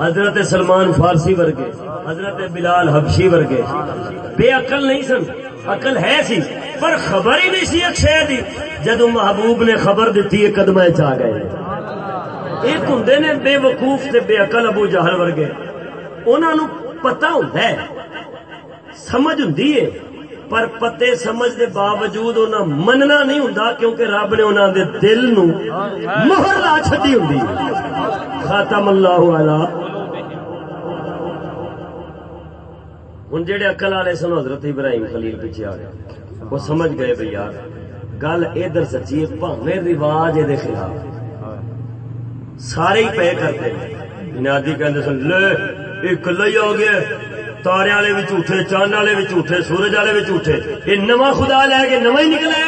حضرت سلمان فارسی ورگے، حضرت بلال حبشی ورگے۔ بے عقل نہیں سن، عقل ہے سی، پر خبر ہی نہیں سی اکشے دی۔ جدو محبوب نے خبر دیتی ہے، قدمہ چاہ گئے۔ ایک ہوں نے بے وقوف تے بے عقل ابو جہل ورگے۔ انہوں پتا ہوں سمجھ ہوں پر پتے سمجھ دے باوجود انہاں مننا نہیں ہوں کیونکہ رب نے انہاں دے دل نو مہر لا چڈی ہوں خاتم اللہ والا ہوں جہے اکل والے سن، حضرت ابراہیم خلیل پیچھے آ گئے۔ وہ سمجھ گئے بھائی یار، گل ادھر سچی ہے پاوے رواج یہ خلاف۔ سارے ہی پے کرتے بنیادی کہتے سن، لے یہ کلا ہی آ گیا تارے والے بھی جھوٹے چاند والے بھی جھوٹے سورج والے بھی جھوٹے یہ نواں خدا لے کے نواں ہی نکلا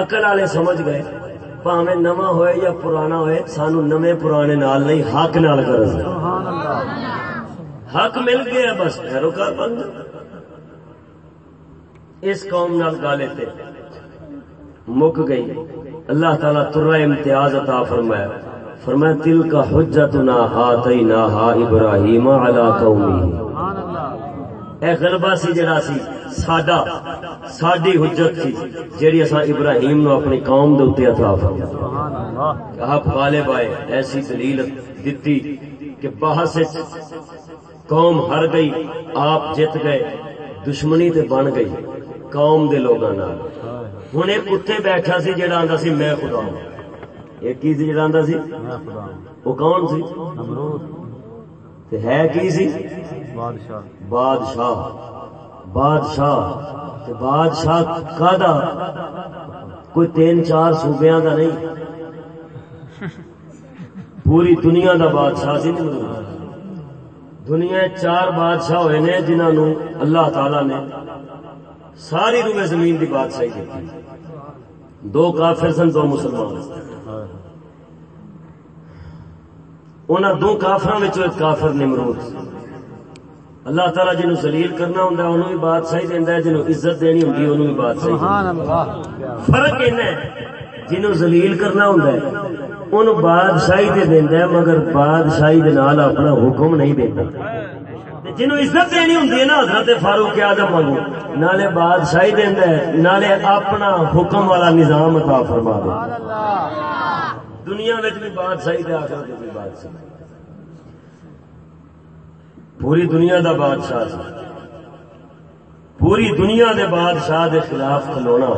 اکل والے سمجھ گئے۔ پاوے نواں ہوئے یا پرانا ہوئے، سانو نویں پرانے نال نہیں، حق نال کر حق مل گیا بس، پیروکار بند۔ اس قوم نال گالے تے مک گئی اللہ تعالیٰ ترا امتیاز عطا فرمایا۔ فرمایا تل کا حجت نہ نہ ابراہیم علا قومی. اے غلبہ سی جڑا سی، ساڈا، ساڈی حجت سی، جیڑی اساں ابراہیم نو اپنی قوم دے اوتے عطا فرمایا آپ غالب آئے، ایسی دلیل دتی کہ بحث قوم ہر گئی، آپ جت گئے، دشمنی تے بن گئی، قوم دے لوگاں نال۔ ہن ایک کتے بیٹھا سی جڑا آندا سی، میں خدا ہوں. ایک کی سی وہ کون سی؟ تے ہے کی سی؟ بادشاہ۔ بادشاہ۔ بادشاہ۔ تے بادشاہ کادا؟ کوئی تین چار صوبیاں دا نہیں۔ پوری دنیا دا بادشاہ سی دنیا چار بادشاہ ہوئے نے جنہوں نے اللہ تعالی نے ساری روئے زمین دی بادشاہی کی دو کافر سن دو مسلمان۔ انہوں دو کافر ایک کافر نمرود۔ اللہ تعالیٰ جنہوں ذلیل کرنا ہوں انہوں بھی بادشاہی دینا ہے جنہوں عزت دینی ہوں انہوں بھی بادشاہی سبحان اللہ۔ فرق اینا ہے جنہوں ذلیل کرنا ہوں انہوں بادشاہی دے دینا ہے مگر بادشاہی دے نال اپنا حکم نہیں دیتا جنہوں عزت دینی ہوں نا حضرت فاروق اعظم والی نالے بادشاہی دینا ہے نالے اپنا حکم والا نظام عطا فرما دے۔ دنیا بھی بادشاہی دے آخر بھی بادشاہی۔ پوری دنیا دا بادشاہ سی۔ پوری دنیا دے بادشاہ دے خلاف کھلونا۔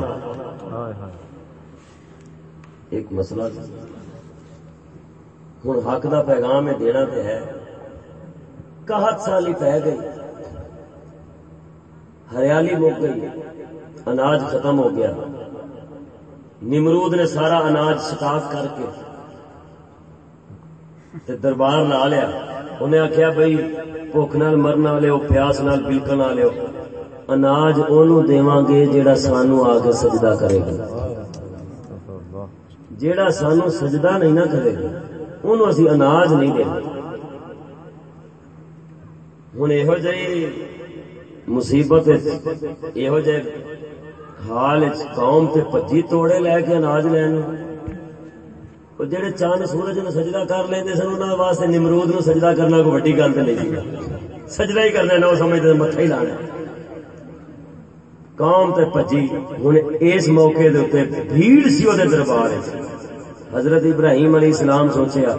ایک مسئلہ ہوں حق دا پیغام ہے دینا تے ہے۔ کہت سالی پہ گئی۔ ہریالی مک گئی۔ اناج ختم ہو گیا۔ نمرود نے سارا اناج سٹاک کر کے تے دربار لا لیا۔ انہیں آخیا بھائی بھوک نال مرنا لو پیاس نال بلکن لو اناج اونوں دیواں گے جیڑا سانو آ کے سجدہ کرے گا۔ جیڑا سانو سجدہ نہیں نہ کرے گا، اونوں اسی اناج نہیں دیں ہن یہو جہی مصیبت یہو جہ حال قوم تے پجی توڑے لے کے اناج لین جڑے چاند سورج نو سجدہ کر لیندے سن، انہاں واسطے نمرود نو سجدہ کرنا کوئی وڈی گل تے نہیں سجدہ ہی کرنا نہ سمجھدے متھا ہی لانا۔ قوم تے پجی ہن اس موقع دے اوتے بھیڑ سی او دے دربار حضرت ابراہیم علیہ السلام سوچیا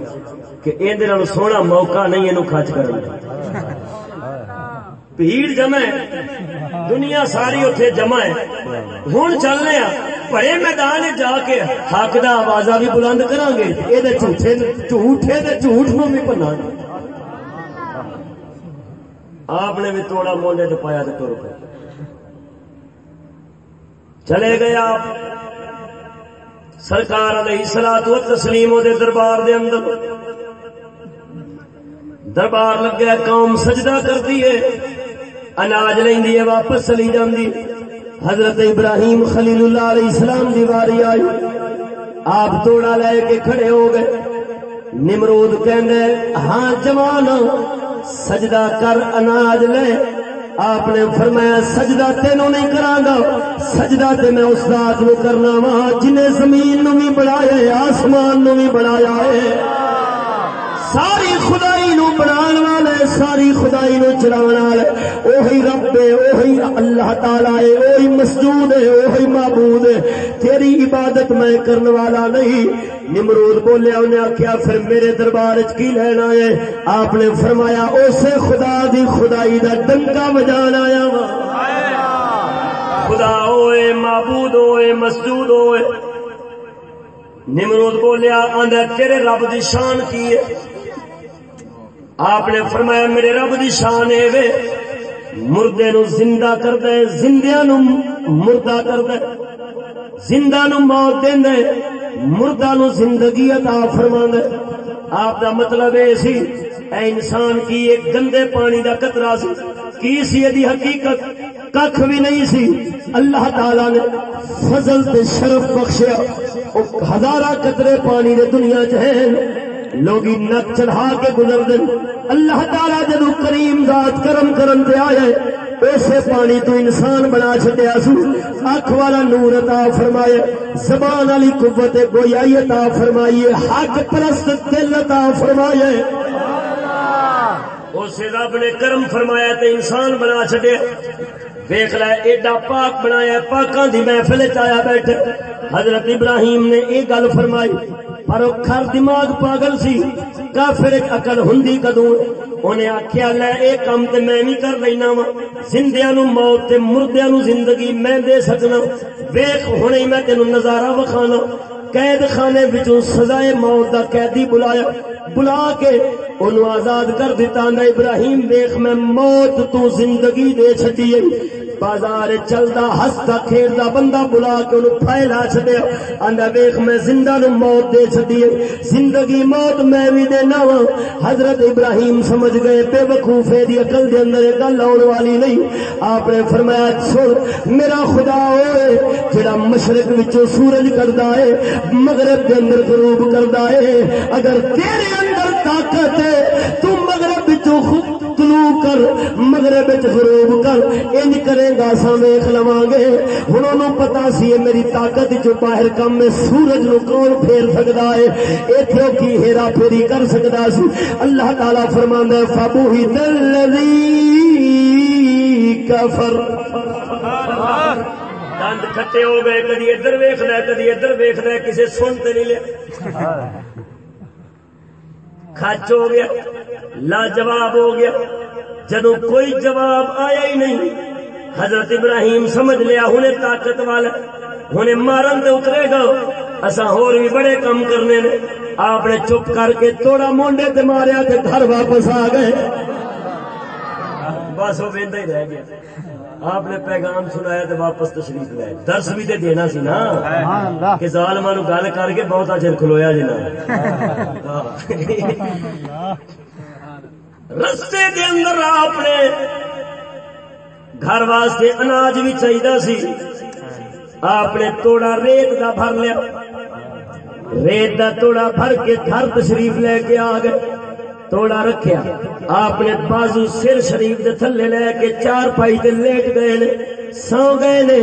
کہ این دے نال سونا موقع نہیں، اینو کھچ کرن دا بھیڑ جمع ہے۔ دنیا ساری اتنے جمع ہے۔ ہوں چلنے بڑے میدان جا کے حق دا آواز بھی بلند کرا گے یہ جھوٹے جھوٹے دے جھوٹ نو بھی بنا گے آپ نے بھی توڑا مونڈے چ پایا تو تر پہ چلے گئے آپ۔ سرکار علیہ سلاد و تسلیم دے دربار دے اندر۔ دربار لگیا قوم سجدہ کرتی ہے۔ اناج لینی ہے، واپس چلی جاندی. حضرت ابراہیم خلیل اللہ علیہ السلام دی واری آئی. آپ توڑا لے کے کھڑے ہو گئے. نمرود کہندے ہاں جوان سجدہ کر اناج لے. آپ نے فرمایا، سجدہ تینوں نہیں کراں گا سجدہ تے میں اس ذات نو کرنا وا جنے زمین نو بھی بنایا ہے، آسمان نو بھی بنایا ہے. ساری خدائی نو بنان والے ساری خدائی نو چلاون والے اوہی رب ہے، اوہی اللہ تعالی ہے، اوہی مسجود ہے، اوہی معبود ہے۔ تیری عبادت میں کرن والا نہیں۔ نمرود بولیا، انہیں آخیا پھر میرے دربار وچ کی لینا ہے آپ نے فرمایا اسے خدا دی خدائی دا ڈنگا بجان آیا وا خدا ہوئے معبود ہوئے مسجود ہوئے نمرود بولیا آندہ تیرے رب دی شان کی ہے؟ آپ نے فرمایا میرے رب دی شان ہے وے۔ مردے نو زندہ کر دے زندیاں نو مردہ کر دے زندہ نو موت دے دے مردہ نو زندگی عطا فرما دے آپ دا مطلب ہے سی، اے انسان کی ایک گندے پانی دا قطرہ سی۔ کی سی دی حقیقت؟ ککھ بھی نہیں سی۔ اللہ تعالی نے فضل تے شرف بخشیا۔ ہزارہ قطرے پانی دے دنیا چ ہیں۔ لوگ نک چڑھا کے گزر دیں اللہ تعالیٰ جدو کریم ذات کرم کرن تے آئے ایسے پانی تو انسان بنا چھٹیا سو۔ اکھ والا نور عطا فرمائے، زبان والی قوت گویائی عطا فرمائیے، حق پرست دل عطا فرمائے۔ اسے رب نے کرم فرمایا تے انسان بنا چھٹیا دیکھ لے، ایڈا پاک بنایا، پاکاں دی محفل چایا بیٹھے۔ حضرت ابراہیم نے یہ گل فرمائی پر کھر دماغ پاگل سی۔ کافر اکل ہندی کدو انہیں آخیا لے اے کام تے میں نہیں کر لینا وا۔ زندیاں نو موت تے مردیاں نو زندگی میں دے سکنا۔ ویخ ہنے میں تینو نظارہ وکھانا۔ قید خانے بچوں سزائے موت دا قیدی بلایا۔ بلا کے انہوں آزاد کر دیتا۔ نہ ابراہیم دیکھ میں موت تو زندگی دے چھٹی بازار چلدا، ہستا کھیلدا بندہ بلا کے انہوں پھیلا چھڈیا آندا، ویکھ میں زندہ نو موت دے چھڈی زندگی موت میں بھی دینا وا حضرت ابراہیم سمجھ گئے، بے وقوفے دی عقل دے اندر گل آن والی نہیں۔ آپ نے فرمایا، سن، میرا خدا ہوئے جڑا مشرق وچوں سورج کردا ہے، مغرب دے اندر غروب کردا ہے۔ اگر تیرے اندر طاقت ہے، تو مغرب طلوع کر مغرب وچ غروب کر انج کرے گا اساں ویکھ لواں گے۔ ہن اونوں پتہ سی میری طاقت جو باہر کم میں سورج نو کون پھیر سکدا ہے؟ ایتھے کی ہیرا پھیری کر سکدا سی۔ اللہ تعالی فرماندا ہے فابو ہی دلذی کفر دند کھٹے ہو گئے کدی ادھر ویخ لے کدی ادھر ویخ لے کسی سنتے نہیں لیا۔ کچ ہو گیا، لاجواب ہو گیا۔ جدو کوئی جواب آیا ہی نہیں، حضرت ابراہیم سمجھ لیا ہوں طاقت والا ہوں مارن دے اترے گا۔ اصا ہور بھی بڑے کام کرنے نے۔ آپ نے چپ کر کے توڑا مونڈے تے ماریا تے گھر واپس آ گئے۔ بس وہ ہی رہ گیا۔ آپ نے پیغام سنایا تو واپس تشریف لائے درس بھی تے دینا سی نا۔ کہ ظالما نو گل کر کے بہت چر کھلویا جنا رستے دے اندر آپ نے گھر واسطے اناج بھی چاہیے سی۔ آپ نے توڑا ریت کا بھر لیا۔ ریت کا توڑا بھر کے گھر تشریف لے کے آ گئے۔ توڑا رکھیا۔ آپ نے بازو سر شریف دے تھلے لے کے چار پائی تے لیٹ گئے سو گئے نے۔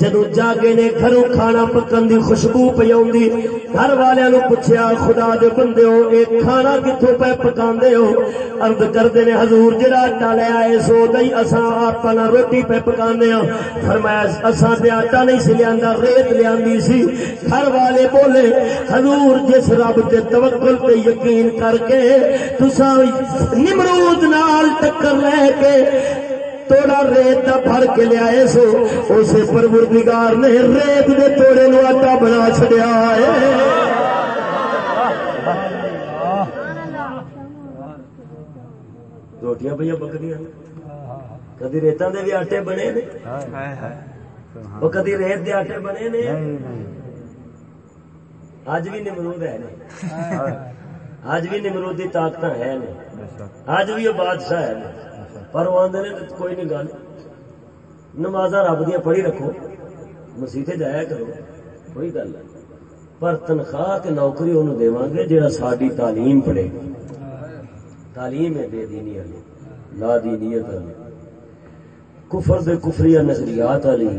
جدو جاگے نے گھروں کھانا پکن دی خوشبو پی آدھی گھر والے نو پوچھا خدا دے بندے ہو اے کھانا کتوں پہ پکاندے ہو؟ ارد کردے نے، حضور جڑا آٹا لے آئے سو دئی اساں آٹا نہ روٹی پہ پکاندے ہاں۔ فرمایا، اساں تے آٹا نہیں سی لیا ریت لیا سی۔ گھر والے بولے، حضور جس رب تے توکل تے یقین کر کے تساں نمرود نال ٹکر لے کے توڑا ریت کا بھر کے لیا سو۔ اسے پروردگار نے ریت دے توڑے نو آٹا بنا چڑیا ہے۔ روٹیاں پہ پکدیا کدی ریتاں دے بھی آٹے بنے نے۔ وہ کدی ریت دے آٹے بنے نے۔ اج بھی نمرود ہے اج بھی نمرود کی طاقت ہے اج بھی وہ بادشاہ ہے پر وہ آدھے کوئی نہیں۔ گل نماز رب دیا پڑھی رکھو مسیطے جایا کرو، کوئی گل پر تنخواہ تے نوکری انہوں دے گے جہاں ساری تعلیم پڑھے۔ تعلیم ہے بے دینی والی، لا دینیت والی۔ کفر دے کفری نظریات والی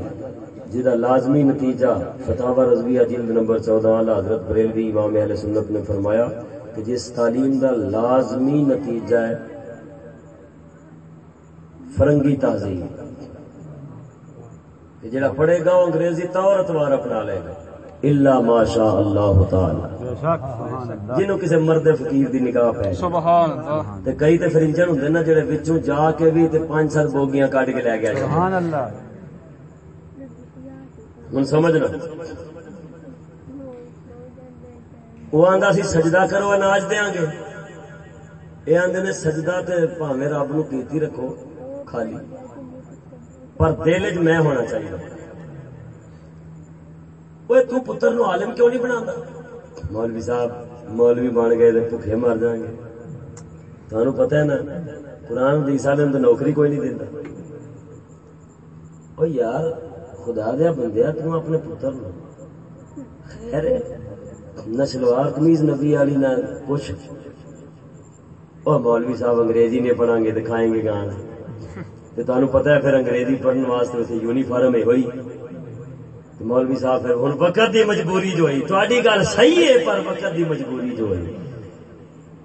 جہاں لازمی نتیجہ فتح رضویہ جلد نمبر چودہ والا حضرت بریلوی امام اہل سنت نے فرمایا کہ جس تعلیم دا لازمی نتیجہ ہے فرنگی تہذیب جڑا پڑھے گا انگریزی طور اتوار اپنا لے گا۔ اللہ ماشاء اللہ تعالی۔ جنوں کسی مرد فقیر دی نگاہ پہ سبحان اللہ۔ تے کئی تے فرنجن ہوندے نا جڑے وچوں جا کے بھی تے پانچ سات بوگیاں کاٹ کے لے گیا سبحان اللہ۔ ہن سمجھنا وہ آندا سی سجدہ کرو اناج دیاں گے اے آندے نے سجدہ تے بھاویں رب نو کیتی رکھو۔ خالی۔ پر دل چ میں ہونا چاہیے۔ وہ تو پتر نو عالم کیوں نہیں بنا مولوی صاحب، مولوی بن گئے تو بھوکے مر جائیں گے۔ تمہیں پتا ہے نا، قرآن حدیث والے تو نوکری کوئی نہیں دینا او یار، خدا دیا بندیا تم اپنے پتر نو خیر نہ شلوار قمیض نبی والی، نہ کچھ۔ اور مولوی صاحب، انگریزی میں پڑھیں گے، دکھائیں گے گانا تو تمہیں پتا ہے پھر انگریزی پڑھنے واسطے اتنے یونیفارم ہی ہوئی۔ تو مولوی صاحب پھر ہوں وقت دی مجبوری جو ہوئی۔ تھوڑی گل صحیح ہے پر وقت دی مجبوری جو ہوئی۔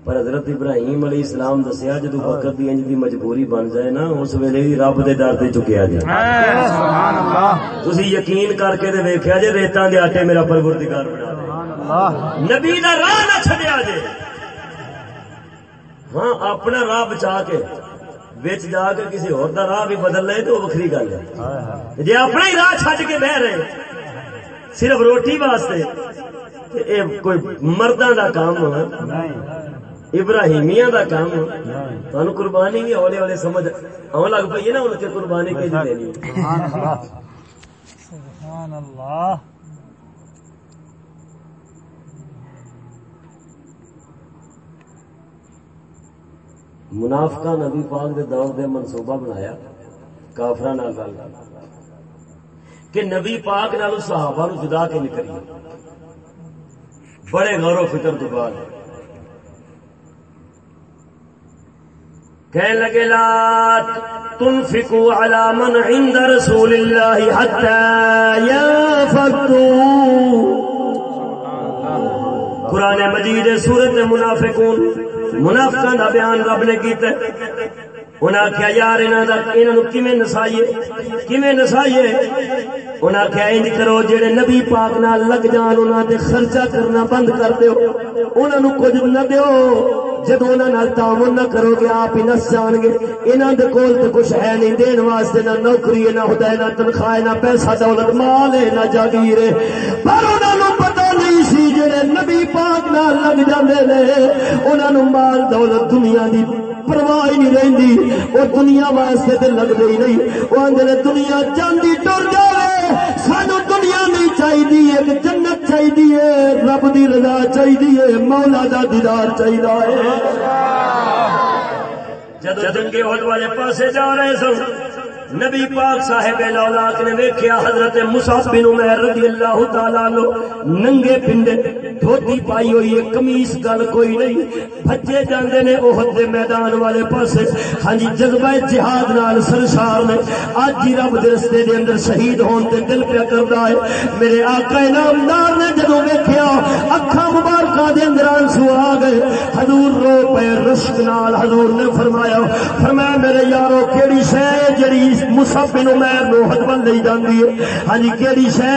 پر حضرت ابراہیم علیہ السلام دسیا جدو وقت دی انج دی مجبوری بن جائے نا اس ویلے بھی رب دے ڈر تے چکیا جائے۔ سبحان اللہ۔ تسی یقین کر کے تے ویکھیا جے ریتاں دے آٹے میرا پروردگار بنا دے۔ اللہ۔ نبی دا راہ نہ چھڈیا جے۔ ہاں اپنا راہ بچا کے وچ جا کے کسی اور دا راہ بھی بدل لے تو وہ وکھری گل ہے۔ جی اپنا ہی راہ چھڈ کے بہ رہے، صرف روٹی واسطے، تے اے کوئی مرداں دا کام ہے نہیں ابراہیمیاں دا کام نہیں تانوں قربانی بھی ہولے ہولے سمجھ آن لگ پئی ہے نا ان کے قربانی کے دینی سبحان اللہ سبحان اللہ۔ منافقہ نبی پاک دے دور دے منصوبہ بنایا کافرا نال گل کہ نبی پاک نال صحابہ نو جدا کے نکلی بڑے غور و فکر تو بعد۔ کہنے لگے، لا تنفقوا على من عند رسول الله حتى ينفقوا قرآن مجید سورت منافقون۔ منافقان دا بیان رب نے کیتا انہیں آخیا یار انہوں کیویں نسائیے کیویں نسائیے انہیں آخیا انج کرو جہے نبی پاک نال لگ جان انہوں دے خرچہ کرنا بند کر دیو۔ انہوں کچھ نہ دیو۔ جدو انہوں تعاون نہ کرو گے، آپ ہی نس جان گے۔ انہوں دے کول تو کچھ ہے نہیں۔ دین واسطے نہ نوکری، نہ خدا، نہ تنخواہ، نہ پیسہ دولت، مال نہ جاگیر پر انہوں پتہ نہیں سی جڑے نبی پاک نال لگ جاندے نے انہوں مال دولت دنیا دی پرواہ ہی نہیں رہندی وہ دنیا واسطے تے لگدے ہی نہیں۔ وہ اندر دنیا چاندی ٹر جائے سانو دنیا نہیں چاہیے ایک جنت چاہیے رب دی رضا چاہیے مولا دا دیدار چاہیے جب جنگے والے پاسے جا رہے سن نبی پاک صاحب لولاک نے ویکھیا حضرت مصعب بن عمر رضی اللہ تعالی عنہ، ننگے پنڈے، دھوتی پائی ہوئی ہے کمیس گل کوئی نہیں بھجے جاندے نے احد دے میدان والے پاسے۔ ہاں جی جذبہ جہاد نال سرشار نے۔ اج ہی رب دے رستے دے اندر شہید ہون تے دل پیا کردا ہے۔ میرے آقا نامدار نے جدوں ویکھیا، اکھاں مبارکاں دے اندر آنسو آ گئے۔ حضور رو پے رشک نال حضور نے فرمایا فرمایا میرے یارو، کیڑی شے جڑی مصعب بن عمر نو حتمن لئی جاندی ہے۔ ہاں جی کیڑی شے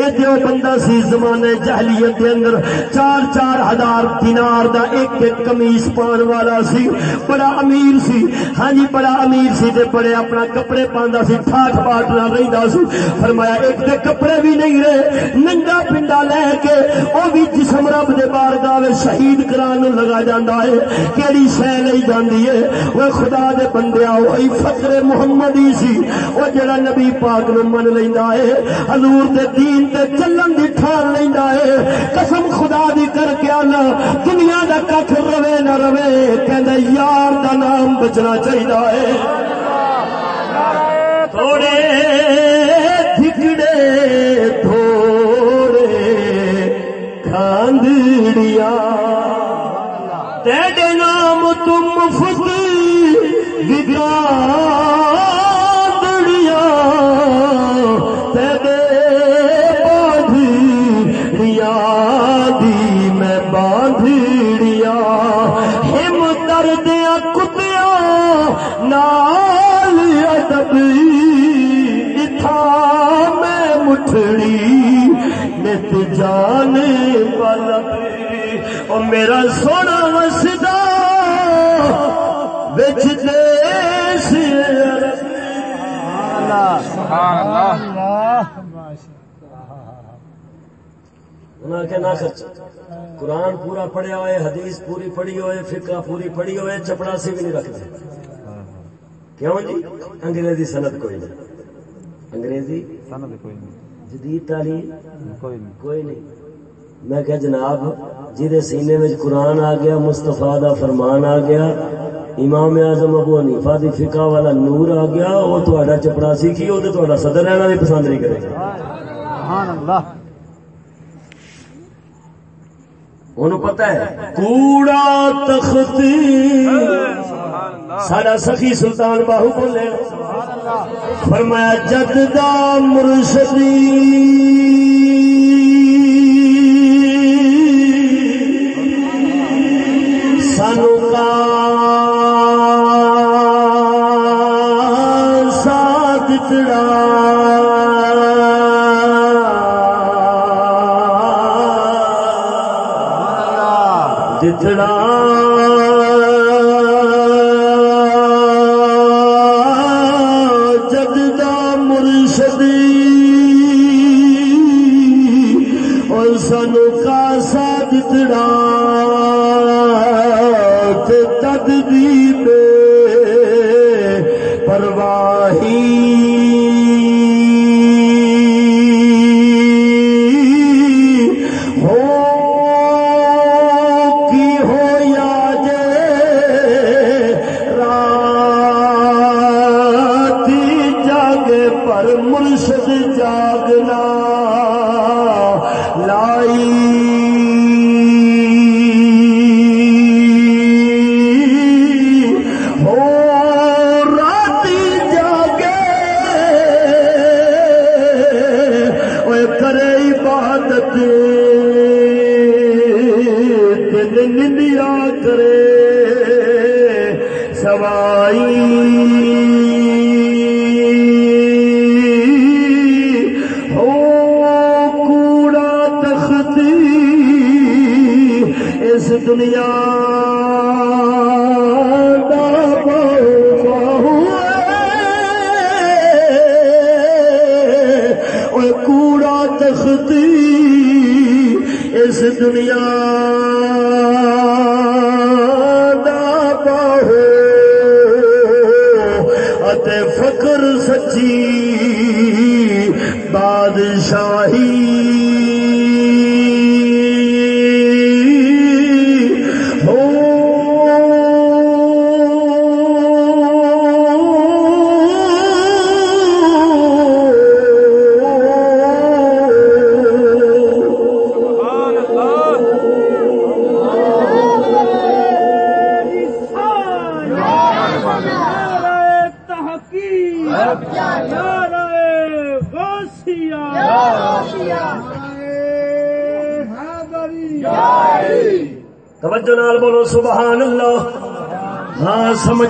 اے دیو بندہ سی زمانے جہلیت دے اندر چار چار ہزار دینار دا ایک ایک کمیز پان والا سی، بڑا امیر سی۔ ہاں جی بڑا امیر سی تے بڑے اپنا کپڑے پاندا سی ٹھاٹ باٹ نال رہندا سی۔ فرمایا، ایک تے کپڑے بھی نہیں رہے، ننگا پنڈا لے کے او بھی جسم رب دے بارگاہ وچ شہید کران نو لگا جاندا ہے۔ کیڑی شے لئی جاندی ہے؟ او خدا دے بندیا وہی فقر محمدی سی۔ او جڑا نبی پاک نو من لیندا ہے حضور دے دین تے چلن دی ٹھان لیندا ہے قسم خدا دی کر کے آنا، دنیا دا کھ روے نہ روے کہ یار دا نام بچنا چاہیے تھوڑے دھکڑے تھوڑے کھاندڑیا تیرے نام تم فت گاندڑیا نت جانے والا او میرا سونا وسدا بچ دیس قرآن پورا پڑھیا ہوئے، حدیث پوری پڑھی ہوئے، فقہ پوری پڑھی ہوئے، چپڑا سے بھی نہیں رکھتے۔ کیوں جی؟ انگریزی سند کوئی نہیں۔ انگریزی؟ سند کوئی نہیں۔ جدید تعلیم؟ کوئی نہیں۔ میں کہ جناب جہد سینے میں قرآن آ گیا مستفا دا فرمان آ گیا امام اعظم ابو حنیفہ دی فقہ والا نور آ گیا وہ تھوڑا چپڑا سی کی وہ تو صدر رہنا بھی پسند نہیں کرے گا۔ انہوں پتا ہے کوڑا تخت سارا سخی سلطان باہو بولے فرمایا جد دا مرشدی سانو کا ساتھ چڑا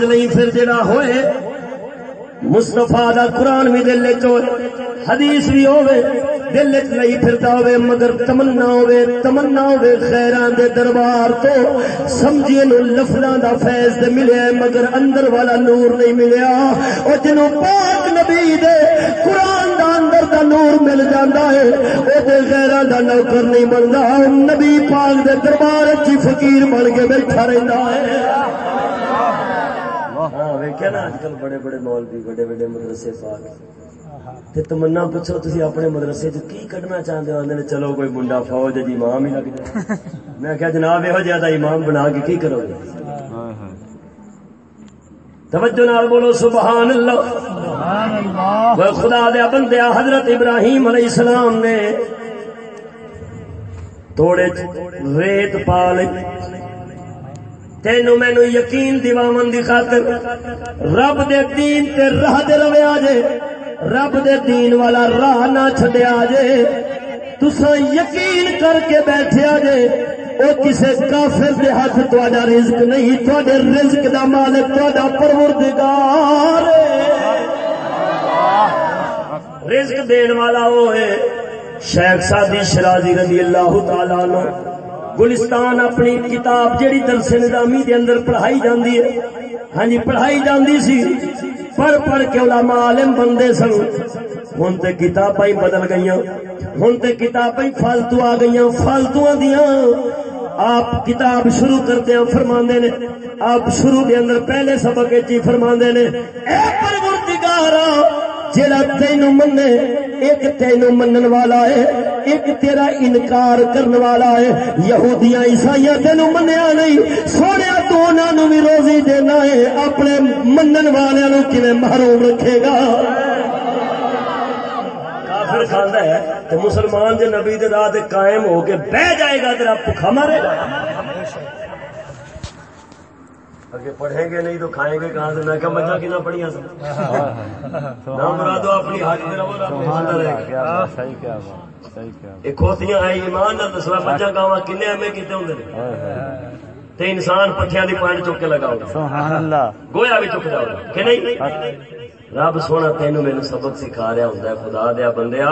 نہیں، پھر جڑا ہوئے، مصطفیٰ دا قرآن بھی دل چ حدیث بھی ہوئے، دل چ نہیں پھرتا ہوئے، مگر تمنا ہوئے تمنا ہوئے خیران دے دربار تو سمجھیے نو لفظاں دا فیض تے ملیا مگر اندر والا نور نہیں ملیا۔ او جنوں پاک نبی دے قرآن دا اندر دا نور مل جاندا ہے، او تے غیراں دا نوکر نہیں بندا۔ نبی پاک دے دربار وچ فقیر بن کے بیٹھا رہندا ہے۔ ہاں ویکھیا نا اج کل بڑے بڑے مولوی بڑے بڑے مدرسے پاک تے تمنا پوچھو تسی اپنے مدرسے چ کی کڈنا چاہندے ہو؟ اندر چلو کوئی منڈا فوج دی جی، امام ہی لگ جائے۔ میں کہا جناب یہو جہا امام بنا کے کی کرو گے؟ توجہ نال بولو، سبحان اللہ۔ سبحان اللہ وہ خدا دیا بندیا حضرت ابراہیم علیہ السلام نے توڑے ریت پا لی۔ تینو مینو یقین دیوامن دی خاطر، رب دے دین تے راہ دے رویا جے رب دے دین والا راہ نہ چھڈیا جے تساں یقین کر کے بیٹھیا جے او کسے کافر دے ہاتھ تہاڈا رزق نہیں تہاڈے رزق دا مالک تہاڈا پروردگار ہے۔ رزق دین والا وہ ہے، شیخ سادی شرازی رضی اللہ تعالی عنہ۔ گلستان اپنی کتاب جیڑی درس نظامی دے اندر پڑھائی جاندی ہے۔ ہاں جی پڑھائی جاندی سی۔ پڑھ پڑھ کے علماء عالم بندے سن۔ ہن تے کتاباں ہی بدل گئیاں۔ ہن تے کتاباں ہی فالتو آ گئیاں۔ فالتو دیاں آپ کتاب شروع کرتے ہیں فرماندے نے۔ آپ شروع دے اندر پہلے سبق وچ ہی فرماندے نے۔ اے پروردگارا جڑا تینو منے ایک تینو منن والا ہے، ایک تیرا انکار کرنے والا ہے۔ یہودیاں عیسائیاں تینو منیا نہیں سونے تو انہاں نو بھی روزی دینا ہے۔ اپنے منن والے نو کیویں محروم رکھے گا؟ کافر کھاندا ہے، تو مسلمان جے نبی دے راہ تے قائم ہو کے بہ جائے گا، تیرا بھوکا مارے گا۔ پڑھیں گے نہیں تو کھائیں گے کہاں سے؟ میں کہا مجھا کنا پڑھیاں سن نہ مرادو اپنی دے رہو رہے۔ گا صحیح کیا بات صحیح کیا ایک ہوتیاں ہیں ایمان نہ دسوا مجھا گاواں کنے ایویں کیتے ہوندے نے؟ تے انسان پٹھیاں دی پوائنٹ چک کے لگاؤ۔ سبحان اللہ۔ گویا بھی چک جاؤ۔ کہ نہیں؟ رب سونا تینو مینو سبق سکھا رہا ہے خدا دیا بندیا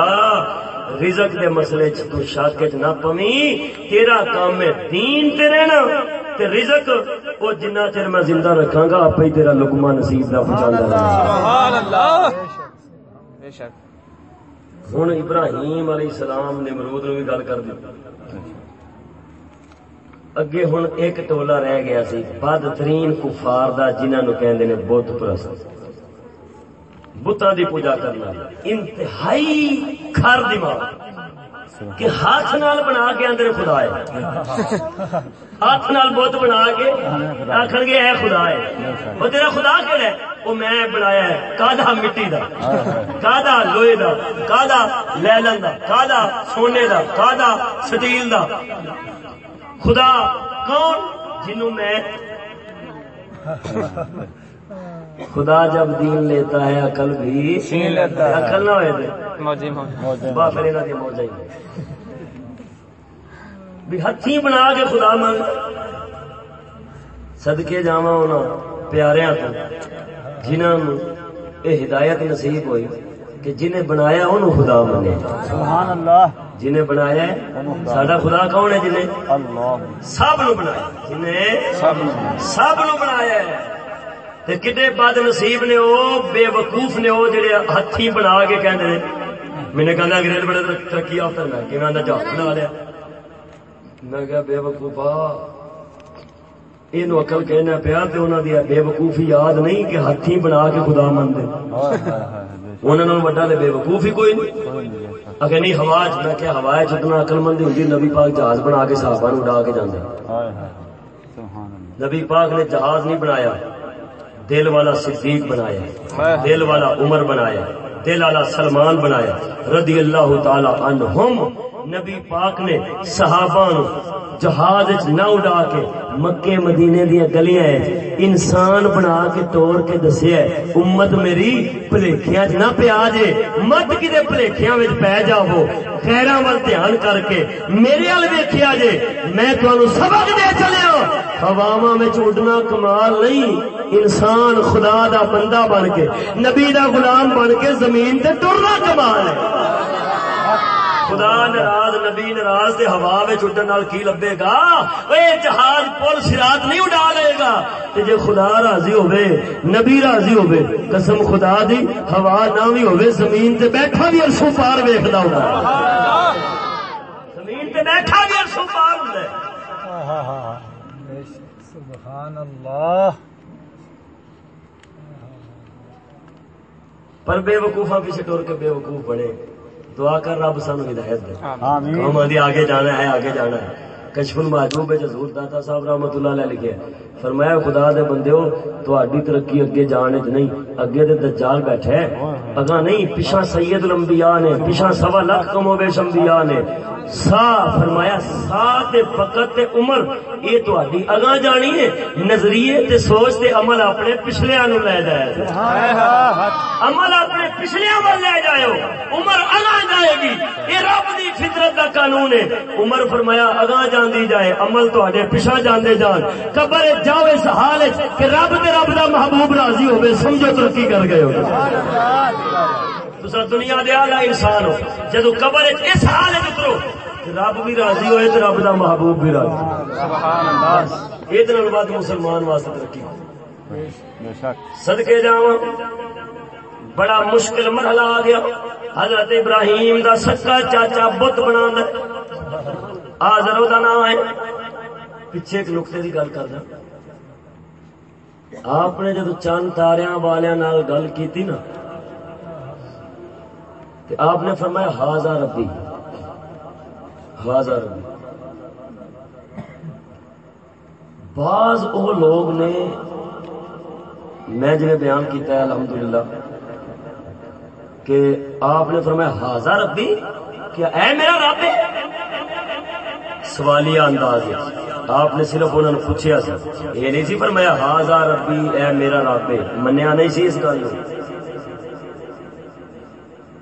رزق دے مسئلے چ تو چ نہ پوی تیرا کام ہے دین تے رہنا تے رزق۔ او جنہ چر میں زندہ رکھاں گا آپ ہی تیرا لقمہ نصیب دا پہنچاندا رہنا سبحان اللہ۔ بے شک۔ ہن ابراہیم علیہ السلام نے مرود نو بھی گل کر دی۔ اگے ہن ایک ٹولا رہ گیا سی بدترین کفار دا جنہاں نو کہندے نے بت پرست۔ بتاں دی پوجا کرنا۔ انتہائی کھر دماغ کہ ہاتھ نال بنا کے اندر خدا ہے۔ ہاتھ نال بت بنا کے آخر گے، اے خدا ہے۔ وہ تیرا خدا کہڑا ہے؟ وہ میں بنایا ہے۔ کادا مٹی دا، کادا لوہے دا، کادا لیلن دا، کادا سونے دا، کادا سٹیل دا۔ خدا کون؟ جنوں میں۔ خدا جب دین لیتا ہے عقل بھی چھین لیتا ہے۔ عقل نہ ہوئے موجی موجی با پھر انہاں دی موج آئی بھی ہتھی بنا کے خدا من صدقے جاواں انہاں پیاریاں تو جنہوں نے یہ ہدایت نصیب ہوئی کہ جنہیں بنایا انہوں خدا منے سبحان اللہ۔ جنہیں بنایا ہے ساڈا خدا کون ہے جنہیں؟ اللہ۔ سب نو بنایا۔ جنہیں سب نو بنایا ہے۔ تے کڈے بد نصیب نے او بے وقوف نے او جڑے ہتھی بنا کے کہندے نے میں نے کہا انگریز بڑے تر- ترقی یافتہ میں کہ میں جہاز بنا لیا میں کہا بے وقوفا اینو عقل کہنا پیا تے انہاں دی بے وقوفی یاد نہیں کہ ہتھی بنا کے خدا مندے انہاں نوں وڈا تے بے وقوف ہی کوئی نہیں اگر نہیں ہوا میں کہ ہوا چ اتنا عقل مندی ہوندی نبی پاک جہاز بنا کے صحابہ نوں اڑا کے جاندے نبی پاک نے جہاز نہیں بنایا دل والا صدیق بنایا، دل والا عمر بنایا، دل والا سلمان بنایا، رضی اللہ تعالی عنہم نبی پاک نے صحابہ نو جہاز نہ اڑا کے مکے مدینے دیا گلیاں وچ انسان بنا کے توڑ کے دسیا ہے، امت میری بھلیکھیاں نہ پیا جے مت کدے بھلیکھیاں وچ پی جاؤ خیراں ول دھیان کر کے میرے ول ویکھیا جے میں تانوں سبق دے چلیا ہواواں وچ اڑنا کمال نہیں انسان خدا دا بندہ بن کے نبی دا غلام بن کے زمین تے ٹرنا کمال ہے۔ خدا ناراض نبی ناراض تے ہوا وچ اڈن نال کی لبے گا اے جہاز پل سرات نہیں اڈا لے گا۔ تے جے خدا راضی ہوے نبی راضی ہوے قسم خدا دی ہوا نہ بھی ہوے زمین تے بیٹھا بھی عرصوں پار ویکھدا ہوندا زمین تے بیٹھا بھی عرصوں پار ہوندا ہے۔ سبحان اللہ پر بے وقوفا پیچھے ٹور کے بے وقوف بنے۔ دعا کر رب سانو ہدایت دے۔ ہم آدھی آگے جانا ہے آگے جانا ہے۔ کشف المحجوب ہے حضور داتا صاحب رحمت اللہ علیہ لکھے فرمایا خدا دے بندیو تہاڈی ترقی اگے جان وچ نہیں۔ اگے تے دجال بیٹھا ہے اگا نہیں پیچھے سید الانبیاء نے پیچھے سوا لاکھ کم و بیش انبیاء نے۔ سا فرمایا، سا تے فقط تے عمر، یہ تہاڈی اگا جانی ہے، نظریے تے سوچ تے عمل اپنے پچھلیاں نو لے جائے عمل اپنے پچھلیاں ول لے جاؤ عمر اگاں جائے گی۔ یہ رب دی فطرت دا قانون ہے۔ عمر فرمایا، اگاں جاندی جائے، عمل تواڈے پیچھے جاندے جان۔ قبر وچ جاؤ اس حال وچ کہ رب تے رب دا محبوب راضی ہوے سمجھو ترقی کر گئے ہو۔ تسا دنیا دے اعلی انسان ہو۔ جدو قبر اس حال وچ اترو رب بھی راضی ہوئے تے رب دا محبوب بھی راضی۔ سبحان اللہ۔ یہ دن بعد مسلمان واسطے ترقی۔ بے شک۔ صدقے جاواں۔ بڑا مشکل مرحلہ آ گیا۔ حضرت ابراہیم دا سکا چاچا بت بنا آزرو دا نام ہے۔ پیچھے ایک نقطے کی گل کرنا آپ نے جدو چند تاریاں والیاں نال گل کیتی نا تے آپ نے فرمایا ہاضا ربی. ہاضا ربی. بعض وہ لوگ نے، میں جنہیں بیان کیتا ہے، الحمدللہ، کہ آپ نے فرمایا حاضر ربی؟ کیا اے میرا رب ہے؟ سوالیہ انداز ہے۔ آپ نے صرف انہوں نے پوچھا سی۔ یہ نہیں سی فرمایا حاضر ربی، اے میرا رب ہے. منیا نہیں سی اس گل کو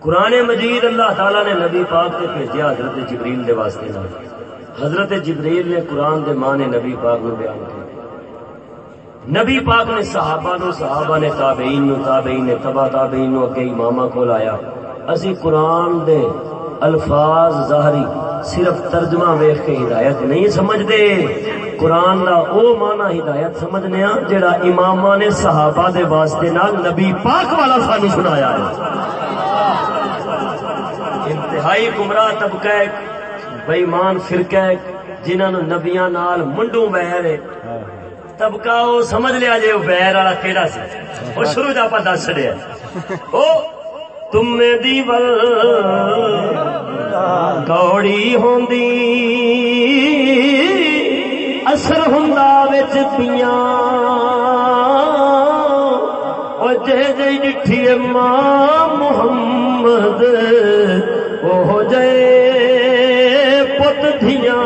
قرآن مجید اللہ تعالیٰ نے نبی پاک سے بھیجا، حضرت جبریل دے واسطے حضرت جبریل نے قرآن دے ماں نے نبی پاک نو بیان کیا نبی پاک نے صحابہ نو صحابہ نے تابعین نو تابعین نے تبا تابعین نو اگے امامہ کول آیا۔ اسی قرآن دے الفاظ ظاہری صرف ترجمہ ویخ کے ہدایت نہیں سمجھدے۔ قرآن دا او معنی ہدایت سمجھنے جڑا امامہ نے صحابہ دے واسطے نال نبی پاک والا سانو سنایا ہے۔ انتہائی گمراہ طبقہ ہے بےمان فرقہ ہے جنہاں نو نبیاں نال منڈوں بہر ہے۔ طبقہ وہ سمجھ لیا جی وہ بیر والا کہڑا سی۔ وہ شروع جا دس چڑیا او تم دی ول کوڑی ہوندی، اثر ہوندا وچ پیاں۔ او جے جے ڈٹھی ماں محمد۔ او جے پت دھیاں۔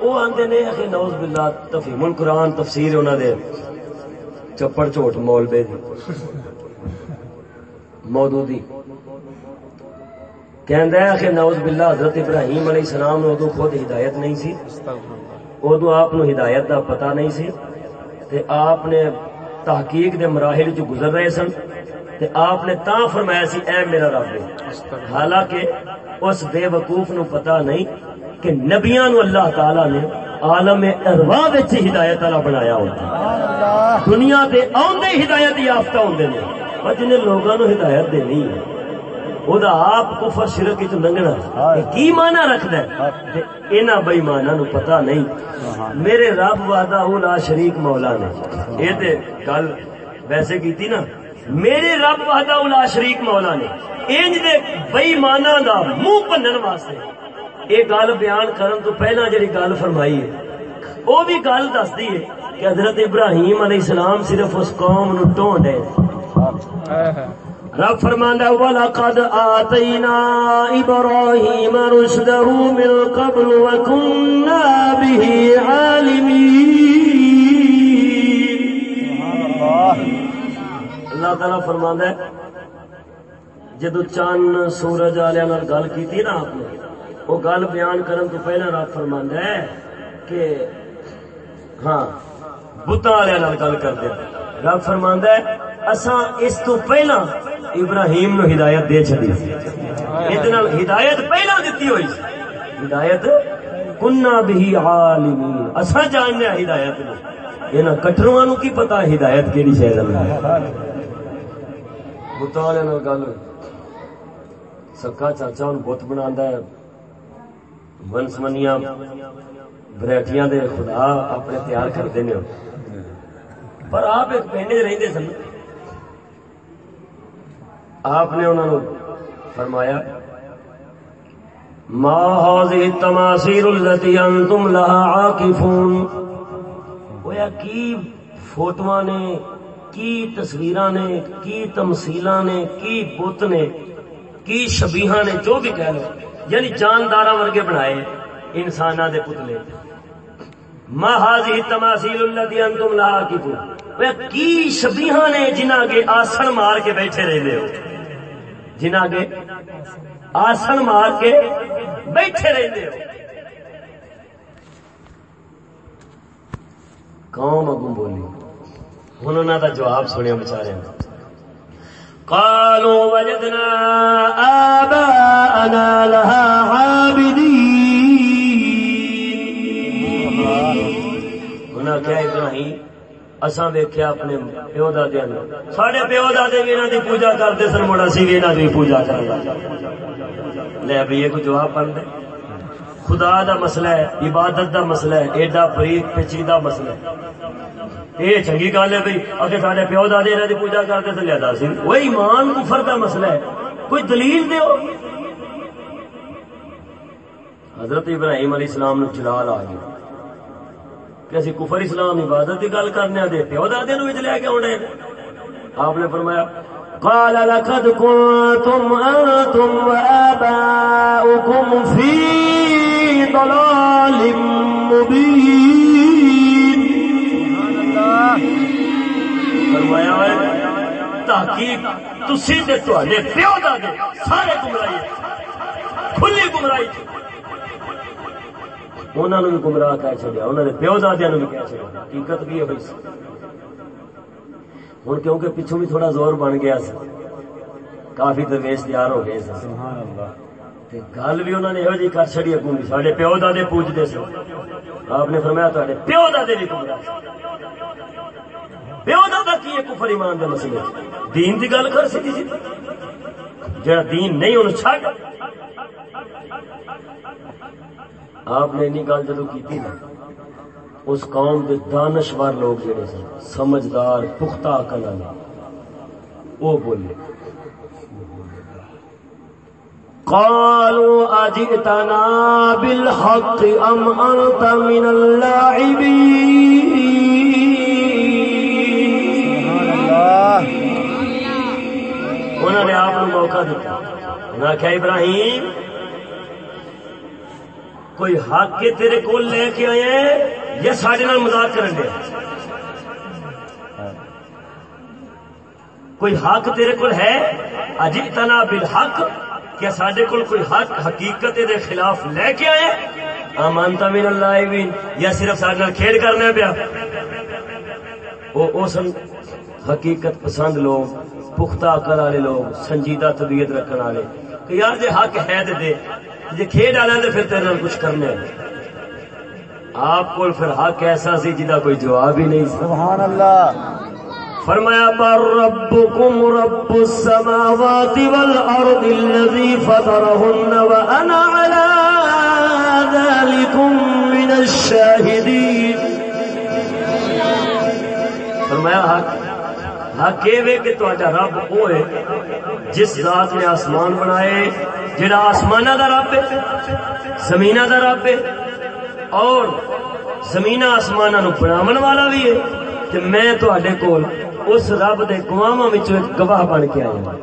وہ آندے نے کہ نوز باللہ تفہیم القرآن تفسیر انہاں دے چپڑ چوٹ مولبے دی۔ مودودی۔ کہندا ہے کہ نوز باللہ حضرت ابراہیم علیہ السلام نے ادو خود ہدایت نہیں سی۔ ادو آپ نو ہدایت دا پتہ نہیں سی۔ تے آپ نے تحقیق دے مراحل چ گزر رہے سن تے آپ نے تا فرمایا سی اے میرا رب حالانکہ اس بے وقوف نو پتہ نہیں کہ نبیاں نو اللہ تعالی نے عالم ارواح وچ ہدایت والا بنایا ہوتا دنیا دے آندے ہدایت یافتہ ہوندے نے پر جن لوگاں نو ہدایت دینی ہے او دا آپ کفر شرک وچ لنگنا کی معنی رکھدا ہے؟ انہاں بے ایماناں نو پتہ نہیں۔ میرے رب وحدہ لا شریک مولا نے اے تے گل ویسے کیتی نا۔ میرے رب وحدہ لا شریک مولا نے انج دے بے ایماناں دا منہ بنن واسطے یہ گل بیان کرن تو پہلا جڑی گل فرمائی ہے۔ وہ بھی گل دستی ہے کہ حضرت ابراہیم علیہ السلام صرف اس قوم نو ٹونڈ ہے ہاں۔ رب فرماندا ہے وَلَقَدْ آتَيْنَا إِبْرَاهِيمَ رُشْدَهُ مِنْ قَبْلُ وَكُنَّا بِهِ عَالِمِينَ۔ اللہ تعالیٰ فرماندا ہے جدو چاند سورج والے گل کی نا آپ نے، وہ گل بیان کرن تو پہلا رب فرماندا ہے کہ ہاں بتاں والے گل کر کرتے رب فرماندا ہے اساں اس تو پہلا ابراہیم نو ہدایت دے چھڈی۔ ہدایت پہلا دتی ہوئی ہدایت کنا بھی عالمین۔ اساں جاننے ہدایت نو۔ انہاں کٹرواں نو کی پتہ ہدایت کیڑی شے دا ہے گل ہوئی۔ سکا چاچا ہوں بت بنا ہے۔ منسمنیاں ورائٹیاں دے خدا اپنے تیار کرتے ہیں پر آپ ایک پنڈ رہتے سن۔ آپ نے انہوں نے فرمایا، ما هذه التماثيل التي انتم لها عاكفون. ہویا کی فوٹواں نے، کی تصویراں نے، کی تمثیلاں نے، کی بت نے، کی شبیہاں نے، جو بھی کہہ لو یعنی جاندار ورگے بنائے انسان دے پتلے۔ ما حاضی تماثیل الذی انتم لا عاکفون کی شبیہاں نے جنہاں کے آسن مار کے بیٹھے رہندے ہو؟ جنہاں کے آسن مار کے بیٹھے رہندے ہو۔ قوم اگوں بولی؟ ہن انہاں دا جواب سنیا بیچارے قالوا وجدنا آباءنا لها عابدين انہاں کیا ابراہیم اساں ویکھیا اپنے پیو دادے نوں ساڈے پیو دادے بھی انہاں دی پوجا کرتے سن، مڑا سی بھی انہاں دی پوجا کرنا لے بھی یہ کو جواب بن خدا دا مسئلہ ہے، عبادت دا مسئلہ ہے، ایڈا فریق پیچیدہ مسئلہ ہے۔ یہ چنگی گل ہے بھائی اگر سارے پیو دادے انہوں کی پوجا کرتے تو لیا سی وہ ایمان کفر کا مسئلہ ہے۔ کوئی دلیل دیو؟ حضرت ابراہیم علیہ السلام نے جلال آ گیا کہ اسی کفر اسلام عبادت کی گل کرنے دے پیو دادے نو وچ لے کے آنے آپ نے فرمایا، قال لقد كنتم انتم واباؤكم في ضلال مبين فرمایا، تحقیق تسی تے تواڈے پیو دادے سارے گمراہی کھلی گمراہی انہوں نے بھی گمراہ کہہ چڑیا انہوں نے پیو دادیا بھی کہہ چڑیا حقیقت بھی ہے بھائی ہوں کیونکہ پچھوں بھی تھوڑا زور بن گیا سی کافی درویش تیار ہو گئے سی گل بھی انہوں نے یہ جی کر چڑی اگوں بھی سارے پیو دادے پوجتے سن آپ نے فرمایا تے پیو دادے بھی گمراہ پیو دادا کی ہے کفر ایمان دے مسئلے دین دی گل کر سکی سی جڑا دین نہیں انہوں چھڈ آپ نے اینی گل جدو کی نا اس قوم کے دانشور لوگ جڑے سن سمجھدار پختہ عقل والے وہ بولے قالوا اجئتنا بالحق ام انت من اللاعبين انہوں نے آپ کو موقع دیتا انہوں نے کہا ابراہیم کوئی حق کے تیرے کو لے کے آئے ہیں یا سارے نال مزاق کرن دیا کوئی حق تیرے کو ہے؟ اجی تنا بالحق، کیا سڈے کول کوئی حق حقیقت دے خلاف لے کے آئے؟ امانتا من اللہ یا صرف سارے نال کھیڈ کرنا پیا؟ وہ وہ حقیقت پسند لوگ، پختہ عقل والے لوگ، سنجیدہ طبیعت رکھنے والے، کہ یار جے حق ہے تے دے جے کھیڈ والا تے پھر تیرے کچھ کرنے آپ کو پھر حق ایسا سی جدا کوئی جواب ہی نہیں۔ سبحان اللہ۔ فرمایا پر ربکم رب السماوات والارض الذي فطرهن وانا على ذلكم من الشاهدين۔ فرمایا حق حق یہ کہ تہاڈا رب وہ ہے جس ذات نے آسمان بنائے جڑا آسماناں دا رب ہے، زمیناں دا رب ہے، اور زمین آسماناں نو بناون والا بھی ہے، تے میں تہاڈے کول اس رب دے گواہاں وچوں ایک گواہ بن کے آیا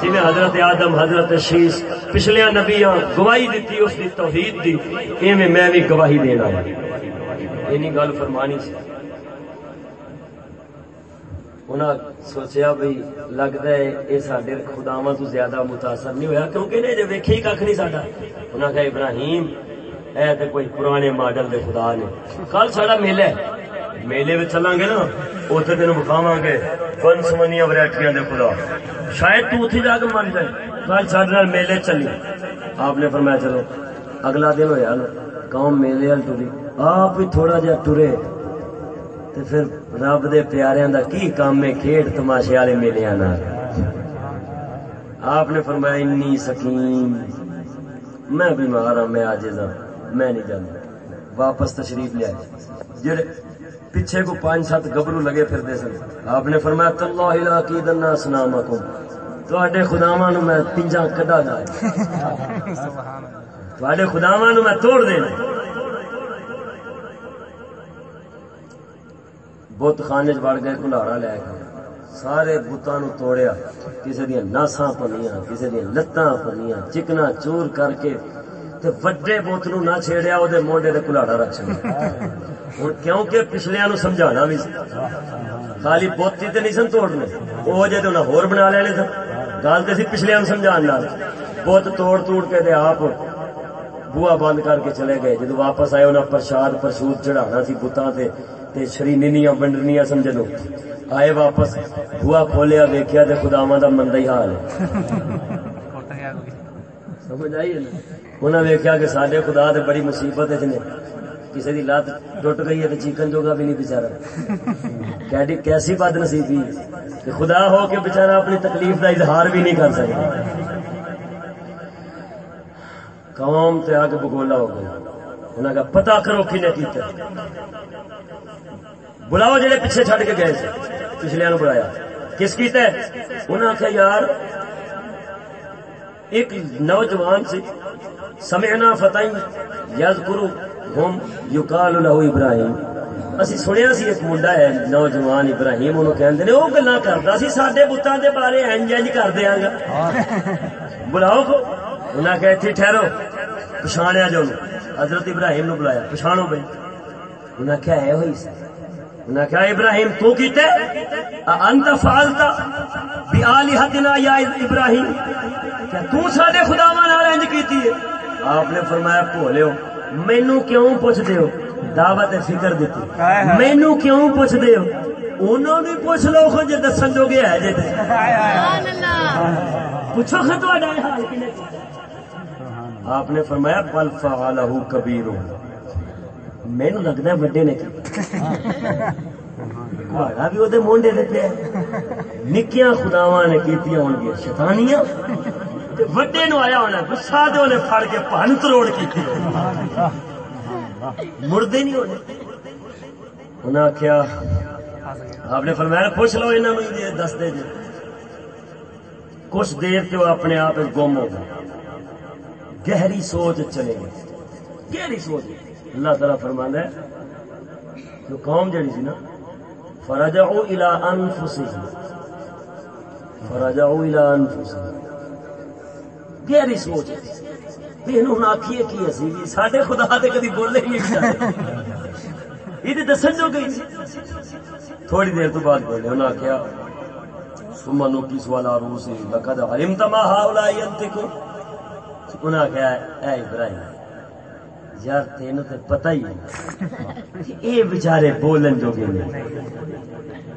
جی حضرت آدم، حضرت شیش پچھلے نبیاں گواہی دیتی، اس دی توحید دی، ایویں میں بھی گواہی دینا ہے اینی گل فرمانی سی۔ انہاں سوچیا بھئی لگدا ہے اے ساڈے خداواں تو زیادہ متاثر نہیں ہویا کیونکہ نے جے ویکھے ہی ککھ نہیں ساڈا انہاں کہا ابراہیم اے تے کوئی پرانے ماڈل دے خدا نے کل ساڈا میلہ ہے میلے وچ چلاں گے نا اوتھے تینوں بکھاواں گے فن سمنیاں ورائٹیاں دے خدا شاید تو اوتھے جا کے من جائے کل ساڈے نال میلے چلی آپ نے فرمایا چلو اگلا دن ہویا نا قوم میلے وال ٹری آپ بھی تھوڑا جہا ٹرے تے پھر رب دے پیاریاں دا کی کام ہے؟ کھیڈ تماشے والے میلیاں نال۔ آپ نے فرمایا انی سکیم۔ میں بیمار ہوں میں آج ہوں میں نہیں جانا واپس تشریف لے آئے۔ جڑے پیچھے کو پانچ سات گبرو لگے پھر سن۔ آپ نے فرمایا تاللہ لا عقیدنا اسنامکم تواڈے خداواں نو میں پنجاں کڈا دا تواڈے خداواں نو میں توڑ دینا بت خانے چ وڑ گئے کلاڑا لے کے سارے بتاں نو توڑیا کسی دیا ناساں پنیاں کسی دیا لتاں پنیاں، چکنا چور کر کے تے وڈے بت نو نہ چھیڑیا او دے مونڈے تے کلاڑا رکھ چھڑیا۔ ہن کیونکہ پچھلیاں نو سمجھانا بھی سی۔ خالی بوتی تے نہیں سن توڑنے۔ او جے تے انہاں ہور بنا لینے سن۔ گل تے سی پچھلیاں نو سمجھان نال۔ بت توڑ توڑ کے تے آپ بوا بند کر کے چلے گئے۔ جدو واپس آئے انہیں پرشاد پرشود چڑھانا سی بتاں تے۔ تے شرینیاں ونڈنیاں سمجھ لو۔ آئے واپس بوا کھولیا، ویکھیا تے خداواں دا مندا ہی حال ہے۔ سمجھ آئی نا؟ انہاں ویکھیا کہ ساڈے خدا تے بڑی مصیبت وچ نے کسی دی لات ٹوٹ گئی ہے تے چیکن جوگا بھی نہیں بیچارہ کیڈی کیسی بد نصیبی کہ خدا ہو کے بیچارہ اپنی تکلیف دا اظہار بھی نہیں کر سکتا قوم تے آگ بگولا ہو گیا انہاں کا پتہ کرو کنے کیتا بلاؤ جڑے پیچھے چھڈ کے گئے پچھلے نو بلایا۔ کس کیتا ہے انہاں کہ یار، ایک نوجوان سے سمعنا فتح یذکر ہم یقال له ابراہیم۔ اسی سنیا سی، ایک منڈا ہے، نوجوان ابراہیم، انہوں کہندے نے، او گلاں کردا سی، ساڈے بتاں دے بارے انج انج کر دیاں گا۔ بلاؤ کو۔ انہاں کہ ایتھے ٹھہرو۔ پچھانیا جو حضرت ابراہیم نو بلایا پچھانو بھائی۔ انہاں کیا ہے ہوئی سی انہاں کہا ابراہیم تو کیتے انت فعلتا بآلہتنا یا ابراہیم. کیا تو ساڈے خداواں نال انج کیتی ہے. آپ نے فرمایا بھولیو مینوں کیوں پوچھدے ہو؟ دعوت فکر دیتی مینوں کیوں پوچھدے ہو؟ انہوں نے پوچھ لو خو جے دسن جو گیا ہے جے تے۔ پوچھو خ تہاڈا حال کنے آپ نے فرمایا بل فعلہ کبیر مینو لگتا ہے وڈے نے کہاڑا بھی وہ مونڈے دے پیا نکیاں خداواں نے کیتیاں ہون گیا شیطانیاں وڈے نو آیا ہونا گسا دے انہیں پھڑ کے پن تروڑ کیتی مردے نہیں ہونے انہیں آخیا آپ نے فرمایا پوچھ لو انہوں نے دس دے جی کچھ دیر کے وہ اپنے آپ گم ہو گئے گہری سوچ چلے گئے گہری سوچ اللہ تعالیٰ فرمانا ہے، جو قوم جڑی سی نا، فرجعوا الى انفسهم فرجعوا الى انفسهم گہری سوچ بھی انہوں نے آخیے کی اسی بھی، ساڈے خدا تے کدی بولے ہی نہیں۔ یہ دسن جو گئی۔ تھوڑی دیر تو بعد بولے، انہوں نے آخیا ثم نوٹس والا روس لقد علمت ما هؤلاء ينطقون۔ انہوں نے آخیا اے ابراہیم یار تین تے پتہ ہی ہے۔ یہ بیچارے بولن جو گے نہیں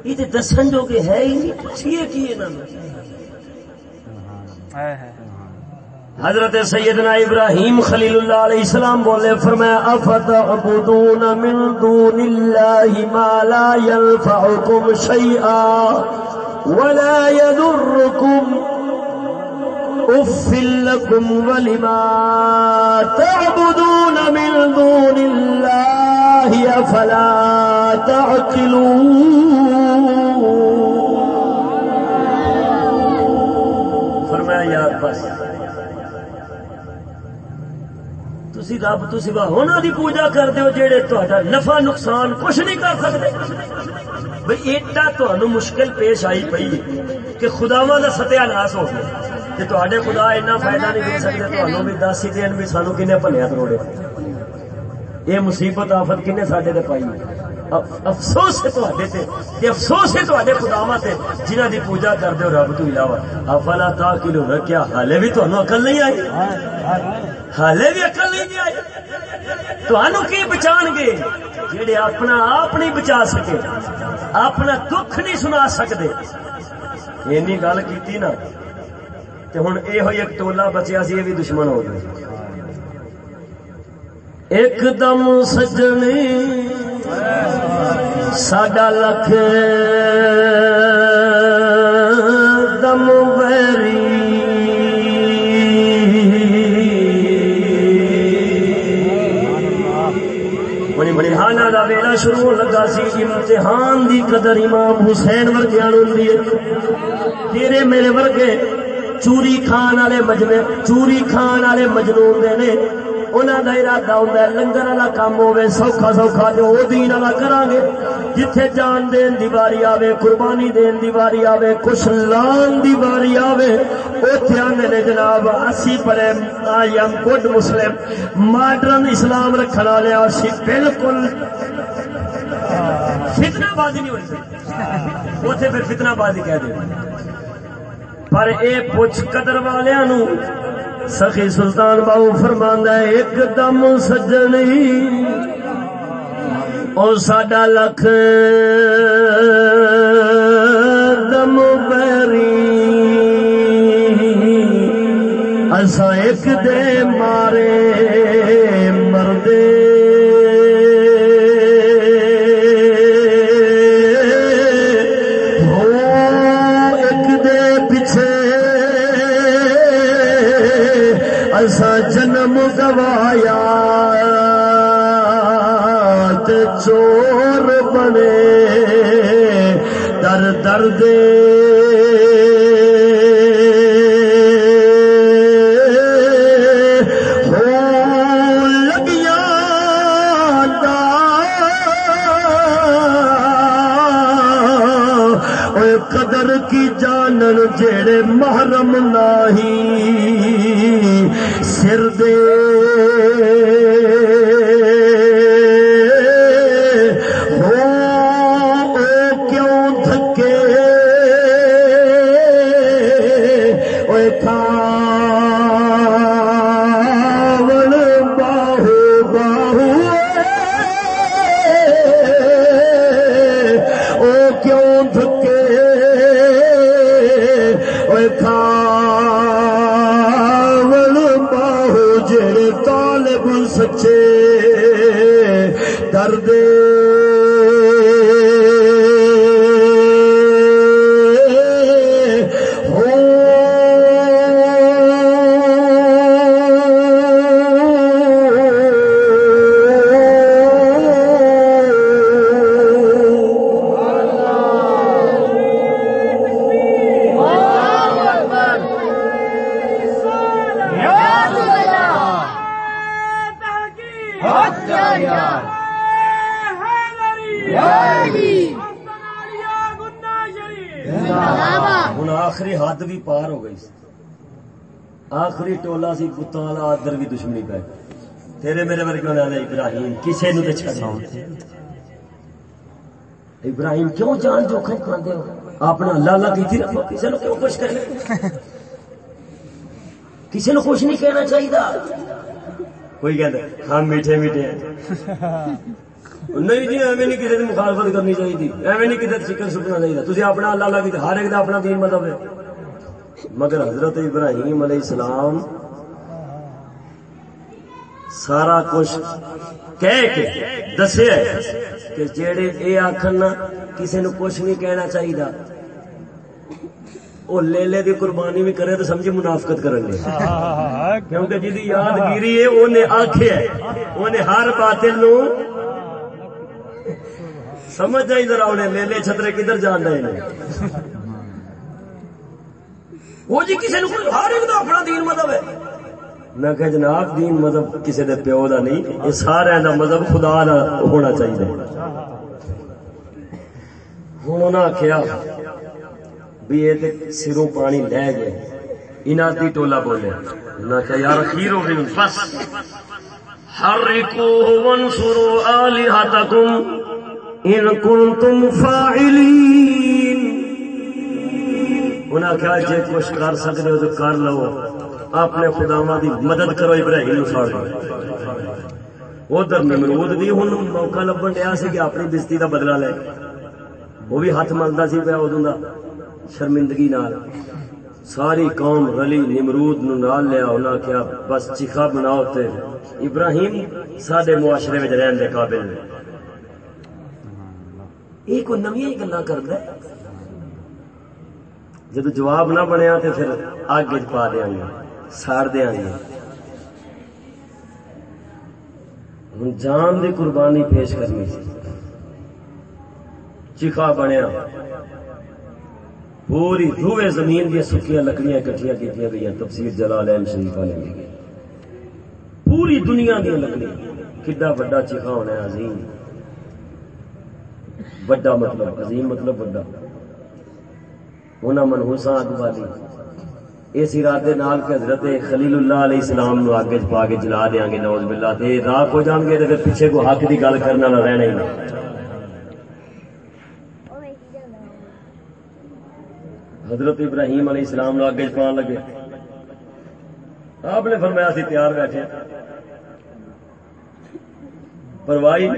یہ تے دسن جو گے ہے ہی نہیں پوچھئے کی انہاں نوں۔ ہے ہے حضرت سیدنا ابراہیم خلیل اللہ علیہ السلام بولے فرمایا افتعبدون من دون اللہ ما لا ينفعكم شیئا ولا يضركم اف لكم ولما تعبدون۔ من دون الله افلا تعقلون؟ فرمایا یار بس تسی رب تو سوا ہونا دی پوجا کرتے ہو جہے تا نفع نقصان کچھ نہیں کر سکتے بھئی ایڈا تمہیں مشکل پیش آئی پئی کہ خداواں دا ستیہ ناس ہو گیا۔ کہ تے خدا اینا فائدہ نہیں دے سکتے تمہوں بھی دس ہی دین بھی سانو کنے بھلیا کروڑے یہ مصیبت آفت کنے ساڈے تے پائی افسوس ہے تواڈے تے۔ یہ افسوس ہے تواڈے خداواں تے جنہاں دی پوجا کردے ہو رب تو علاوہ۔ افلا تاکلون کیا حالے بھی تانوں عقل نہیں آئی؟ حالے بھی عقل نہیں آئی؟ تانوں کی بچان گے؟ جڑے اپنا آپ نہیں بچا سکے، اپنا دکھ نہیں سنا سکتے اینی گل کیتی نا، تے ہن اے ایک ٹولا بچیا سی، یہ بھی دشمن ہو گئے ایک دم سجنی ساڈا لکھ دم بڑی بڑی ویلا شروع ہون لگا سی امتحان دی قدر امام حسین ورگیاں نوں ہے تیرے میرے ورگے چوری کھان والے مجمے چوری کھان والے مجنون دے نے انہاں دا ارادہ ہوندا ہے لنگر والا کام ہوے سوکھا سوکھا جو او دین والا کران گے جتھے جان دین دی واری آوے قربانی دین دی واری آوے کچھ لان دی واری آوے اوتھے آندے نے جناب اسی پرے I am good Muslim modern اسلام رکھن والے اسی بالکل فتنہ بازی نہیں ہونی اوتھے پھر فتنہ بازی کہہ دے پر اے پوچھ قدر والیاں نو سخی سلطان باؤ فرماندا ہے، ایک دم سجنی او ساڈا لکھ دم بری۔ اسا ایک دے مارے۔ آخری ٹولا سی پتوں والا آدر بھی دشمنی پہ۔ تیرے میرے ورگے ہونے والے ابراہیم، کسے نو تے چھڈنا ابراہیم، کیوں جان جوخم کھاندے ہو؟ اپنا اللہ اللہ کیتی رکھو، کسے نو کیوں خوش کرنا کسے نو خوش نہیں کہنا چاہیے کوئی کہتا ہم میٹھے میٹھے ہیں۔ نہیں جی ایویں نہیں کسی کی مخالفت کرنی چاہیے ایویں نہیں کسی چکن سٹنا چاہیے تھی اپنا اللہ اللہ کی ہر ایک کا اپنا دین مطلب ہے۔ مگر حضرت ابراہیم علیہ السلام سارا کچھ کہہ کے دسے کہ جیڑے اے آخر نا کسی نو کچھ نہیں کہنا چاہیے وہ لے لے دی قربانی بھی کرے تو سمجھی منافقت کرن گے کیونکہ جی یادگیری ہے انہیں آخیا انہیں ہر باطل نو سمجھ جائی ذرا انہیں لے لے چھترے کدھر جان رہے ہیں وہ جی کسی نے ہر ایک دا اپنا دین مذہب ہے؟ میں کہ جناب، دین مذہب کسی دے پیو دا نہیں، یہ سارے دا مذہب خدا دا ہونا چاہیے۔ ہوں انہوں نے بھی یہ تے سروں پانی لے گئے۔ اناتی ٹولا بولے۔ نہ کہ یار اخیر ہو گئی۔ بس۔ حرکوه وانصروا آلهتكم ان كنتم فاعلين انہاں کہا جے کچھ کر سکتے ہو تو کر لو۔ اپنے خداواں دی مدد کرو ابراہیم نو ساڑ ادھر نمرود دی ہن موقع لبن ڈیا سی کہ اپنی بستی دا بدلہ لے۔ وہ بھی ہاتھ ملدا سی پیا ادوں دا شرمندگی نال۔ ساری قوم رلی نمرود نو نال لیا۔ انہاں کیا بس چیخا بناؤ تے۔ ابراہیم سڈے معاشرے میں رہن دے قابل نے۔ یہ کوئی نویاں ہی گلا کرد جب جواب نہ بنیا تو پھر اگ پا دیا گے ساڑ دیا گے ہوں جان دی قربانی پیش کرنی سی۔ چیخا بنیا۔ پوری روئے زمین دیا سکیاں لکڑیاں کٹھیاں کی گئی تفسیر جلال شریف والے لکھی پوری دنیا دیا لکڑی، کڈا وڈا چیخا ہونا ہے عظیم۔ وڈا مطلب عظیم مطلب وڈا۔ انہاں منہوسا اگ والی اس ارادے نال کہ حضرت خلیل اللہ علیہ السلام نو اگ پا کے جلا دیاں گے نوز باللہ تے راہ ہو جان گے تے پیچھے کو حق دی گل کرنے والا رہنا ہی نہیں حضرت ابراہیم علیہ السلام نو اگ پان لگے۔ آپ نے فرمایا سی تیار بیٹھے۔ پرواہی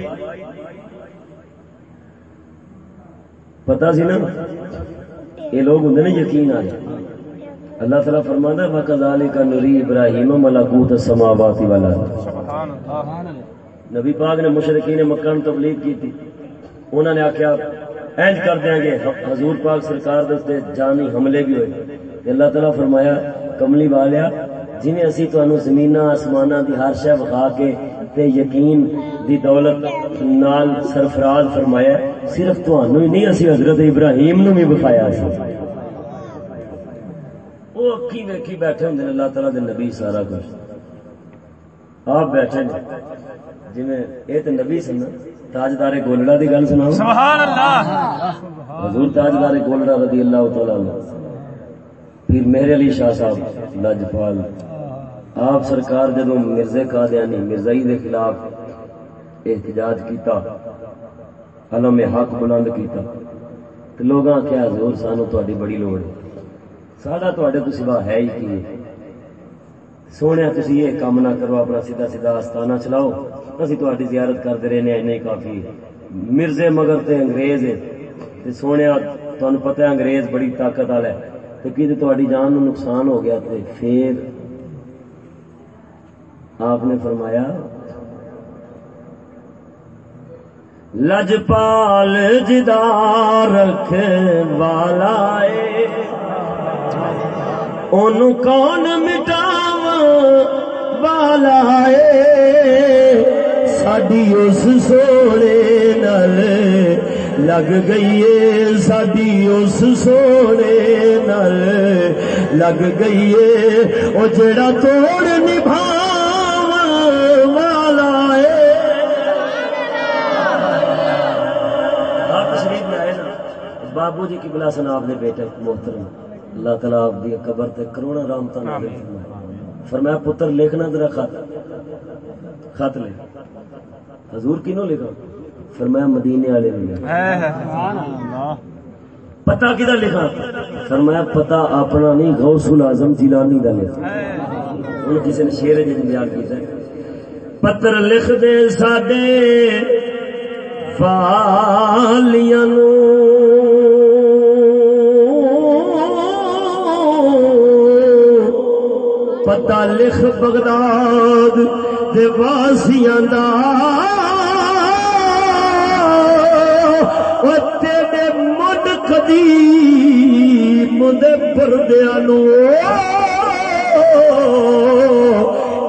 پتا سی نا؟ یہ لوگ ہوں نا یقین آ اللہ تعالیٰ فرما وکال کا نوری ابراہیم ملاکوت سماواتی والا نبی پاک نے مشرقین مکان تبلیغ کی تھی انہوں نے آخیا اینج کر دیں گے۔ حضور پاک سرکار دستے جانی حملے بھی ہوئے۔ اللہ تعالیٰ فرمایا، کملی والیا، جنہیں اسی تو زمین آسمان دی ہر شہ وکھا کے تے یقین دی دولت نال سرفراز فرمایا صرف تہانوں ہی نہیں اسی حضرت ابراہیم نو بھی بخایا سی۔ وہ اکھی ویکھی بیٹھے ہوں اللہ تعالیٰ دے نبی سارا کچھ۔ آپ بیٹھے جی یہ تو نبی سن تاجدار گولڑا دی گل سنا سبحان اللہ حضور تاجدار گولڑا رضی اللہ تعالیٰ پھر میرے علی شاہ صاحب لجپال آپ سرکار جدو مرزے قادیانی مرزائی دے خلاف احتجاج کیتا علم حق بلند کیتا۔ تو لوگاں کیا حضور سانو تہاڈی بڑی لوڑ ہے۔ ساڈا تہاڈے تو سوا ہے ہی کی سونے تسی یہ کام نہ کرو، اپنا سیدھا سیدھا آستانہ چلاؤ۔ اسی تہاڈی زیارت کرتے رہنے ہیں کافی۔ مرزے مگر تے انگریز ہے۔ تے سونے تانوں پتہ ہے انگریز بڑی طاقت والا ہے۔ تے کی تہاڈی جان نو نقصان ہو گیا تے پھر آپ نے فرمایا لجپال جدار رکھ والا ان کون مٹاو والا ساڈی اس سونے نل لگ گئی ہے ساڈی اس سونے نل لگ گئی ہے وہ جڑا توڑ نبھا بابو جی کی بلا سنا آپ نے بیٹے محترم اللہ تعالیٰ آپ دی قبر تے کروڑا رامتا فرمایا پتر لکھنا تیرا خط خط لے۔ حضور کی نو لکھا؟ فرمایا مدینے والے نے پتا کدا لکھا؟ فرمایا پتا اپنا نہیں غوث العظم جیلانی دا لکھا۔ ہن کسی نے شعر جے بیان کیتا ہے۔ پتر لکھ دے ساڈے والیاں نو پتہ لکھ بغداد دے واسیاں دا او تیرے مڈ کدی مدے پردیاں نو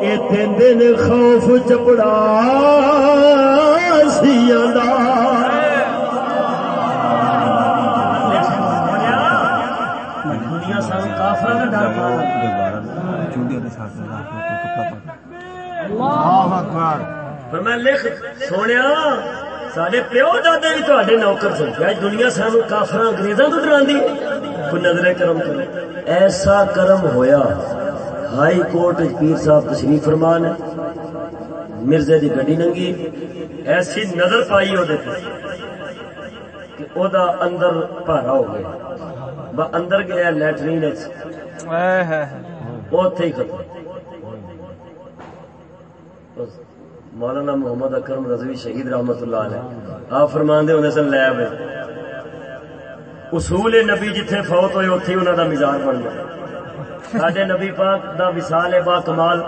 اے دیندے نے خوف چپڑا سیاں دا دنیا سانو ڈر پا چونڈی دے ساتھ رکھ کے کپڑا پا اللہ اکبر۔ پر میں لکھ سونیا سارے پیو دادے بھی تے نوکر سن۔ اج دنیا سانو کافر انگریزاں تو ڈراندی۔ کوئی نظر کرم ایسا کرم ہویا ہائی کورٹ پیر صاحب تشریف فرمان ہے۔ مرزے دی گڈی ننگی۔ ایسی نظر پائی تے کہ او دا اندر بھارا ہو گیا۔ با اندر گیا لیٹرین وچ۔ اے ہے ہی ختم مولانا محمد اکرم رضوی شہید رحمت اللہ علیہ۔ آپ فرماندے ہوندے سن لے آوے اصول نبی جتھے فوت ہوئے اتھے انہاں دا مزاج بن گیا۔ ساڈے نبی پاک دا وصال با کمال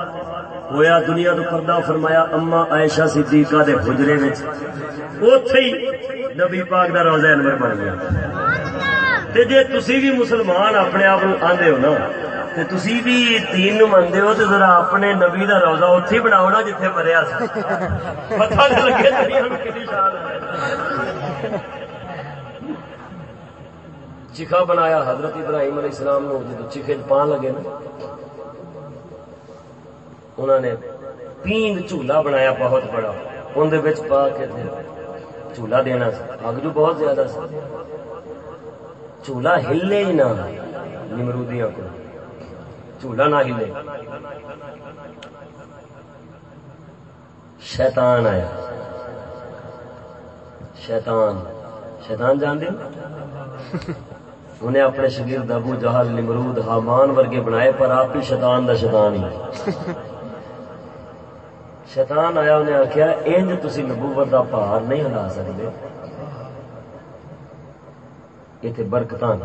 ہویا، دنیا تو پردہ فرمایا اما عائشہ صدیقہ دے حجرے وچ۔ اوتھے ہی نبی پاک دا روضہ انور بن گیا۔ تے جے تسی بھی مسلمان اپنے آپ نو آندے ہو نا تے تسی بھی دین نو مندے ہو تے ذرا اپنے نبی دا روضہ اوتھے ہی بناؤ نا جتھے مریا سی پتہ نہ لگے دنیا نو کتنی شان ہے چکھا بنایا حضرت ابراہیم علیہ السلام نو جدو چکھے پان لگے نا انہوں نے پیند جھولا بنایا بہت بڑا اندر وچ پا کے تے جھولا دینا سی اگ جو بہت زیادہ سی جھولا ہلے ہی نہ نمرودیاں کو جھولا نہ ہلے شیطان آیا شیطان شیطان جان دے انہیں اپنے شگرد ابو جہل نمرود حامان ورگے بنائے پر آپ ہی شیطان دا شیطان ہی شیطان آیا انہیں آخیا انج تسی نبوت دا پہاڑ نہیں ہلا سکتے یہ برکتان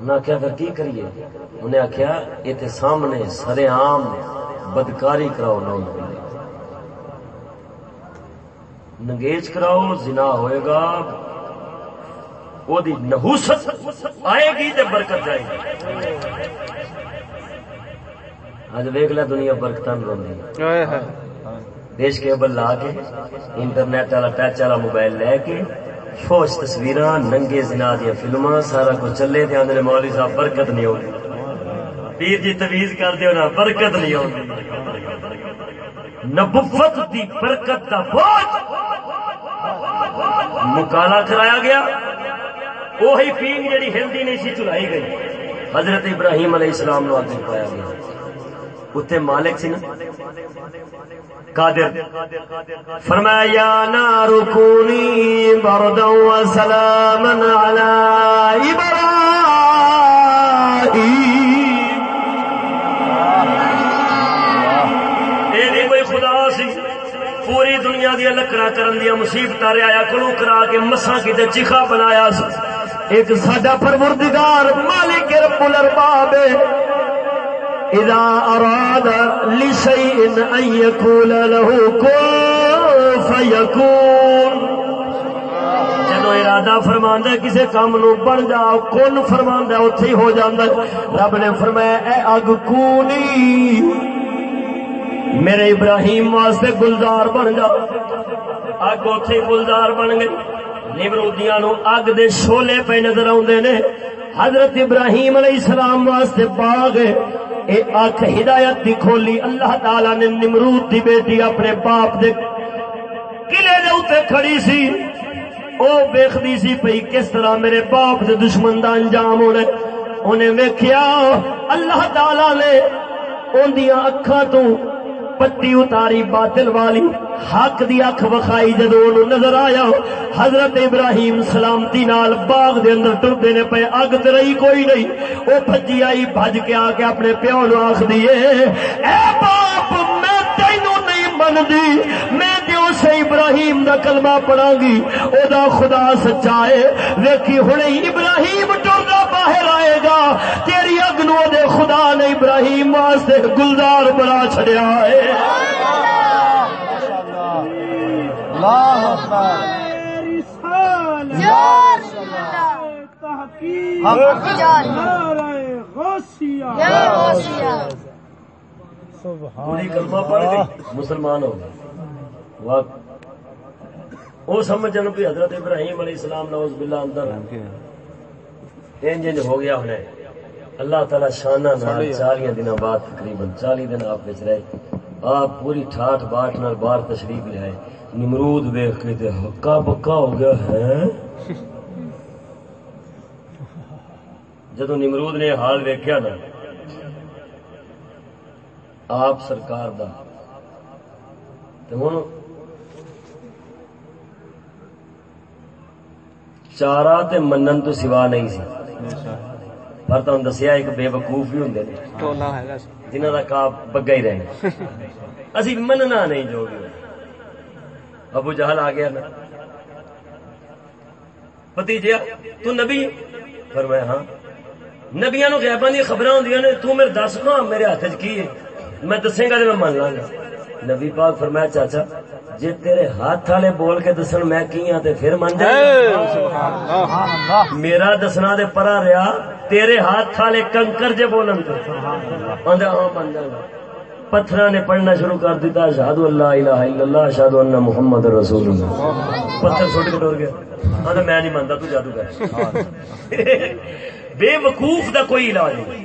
انہیں آخیا پھر کی کریے؟ انہیں آخیا یہ سامنے سرے عام بدکاری کراؤ لوگ نگیج کراؤ زنا ہوئے گا وہ دی نحوست آئے گی تے برکت جائے گی۔ اج ویکھ لے دنیا اے ہے دیش کیبل لا کے انٹرنیٹ والا ٹچ والا موبائل لے کے فوج تصویراں ننگے زنا دی فلماں، سارا کچھ چلے تے آندے مولوی صاحب برکت نہیں ہوندی پیر جی تویز کر دیو نا برکت نہیں ہوندی نبوت دی برکت دا بوجھ مکالا کرایا گیا۔ وہی پین جڑی ہلدی نہیں سی چلائی گئی۔ حضرت ابراہیم علیہ السلام نو آگے پایا گیا۔ اتنے مالک سی نا۔ قادر۔ فرمایا، یا نار، کونی بردا و سلاما علی ابراہیم۔ اے نہیں کوئی خدا سی۔ پوری دنیا دیا لکڑا کرن دیا مصیبت ریا کلو کرا کے مسا کتے چیخا بنایا سی۔ ایک ساڈا پروردگار مالک رب الارباب اذا اراد لشيء ان يكون له كن فيكون. جدو ارادہ فرماندا ہے کسے کام نو بن جا کن فرماندا ہے، اوتھے ہی ہو جاندا ہے۔ رب نے فرمایا، اے اگ کونی، میرے ابراہیم واسطے گلزار بن جا اگ اوتھے گلزار بن گئی نمرودیاں نو اگ دے شولے پہ نظر آوندے نے۔ حضرت ابراہیم علیہ السلام واسطے باغ اے آنکھ ہدایت دی کھولی، اللہ تعالی نے نمرود دی بیٹی اپنے باپ دے قلعے دے اوتے کھڑی سی۔ او ویکھدی سی پئی، کس طرح میرے باپ دے دشمن دا انجام ہونا انہیں ویکھیا، اللہ تعالی نے اندیاں اکھاں تو پٹی اتاری باطل والی، حق دی اکھ وکھائی جدو نظر آیا، حضرت ابراہیم سلامتی نال باغ دے اندر ٹردے نے پے اگ تے رہی کوئی نہیں، او بھجی آئی، بھج کے آ کے اپنے پیو نو آخ دیے اے باپ جان دی میں تے اسے ابراہیم دا کلمہ پڑھاں گی او دا خدا سچا ہے۔ ویکھی ہنے ابراہیم ٹردا باہر آئے گا تیری اگ نو دے خدا نے ابراہیم واسطے گلزار بنا چھڑیا ہے۔ اللہ اکبر۔ پوری کلمہ پڑھ گئی مسلمان ہو گئے۔ واہ۔ وہ سمجھن بھی حضرت ابراہیم علیہ السلام نوز باللہ اندر۔ انج انج ہو گیا ہونے اللہ تعالی شانہ نال چالیاں دنوں بعد تقریباً چالی دن آپ بچ رہے۔ آپ پوری ٹھاٹ باٹ نال باہر تشریف لے آئے۔ نمرود دیکھ کے تے ہکا بکا ہو گیا ہے۔ جدو نمرود نے حال ویکھیا نا آپ سرکار دا تے ہن چارا تے منن تو سوا نہیں سی پر تم دسیا ایک بے وقوف بھی ہوں جنہ کا کا بگا ہی رہنا اسی مننا نہیں جو بھی ابو جہل آ گیا نا پتیجیا تو نبی فرمایا ہاں نبیا نو غیباں دی خبراں ہوندیاں نے تو میرے دس کہاں میرے ہاتھ وچ کی ہے میں دسیں گا تے میں مان لاں گا نبی پاک فرمایا چاچا جے تیرے ہاتھ والے بول کے دسن میں کی ہاں تے پھر مان جائے میرا دسنا دے پرا رہا تیرے ہاتھ والے کنکر جے بولن تے ہاں مان جائے گا پتھر نے پڑھنا شروع کر دیتا اشہد اللہ الہ الا اللہ اشہد ان محمد رسول اللہ۔ پتھر سٹ کے ٹر گیا۔ آندا میں نہیں مانتا تو جادو کر بے وقوف دا کوئی علاج نہیں۔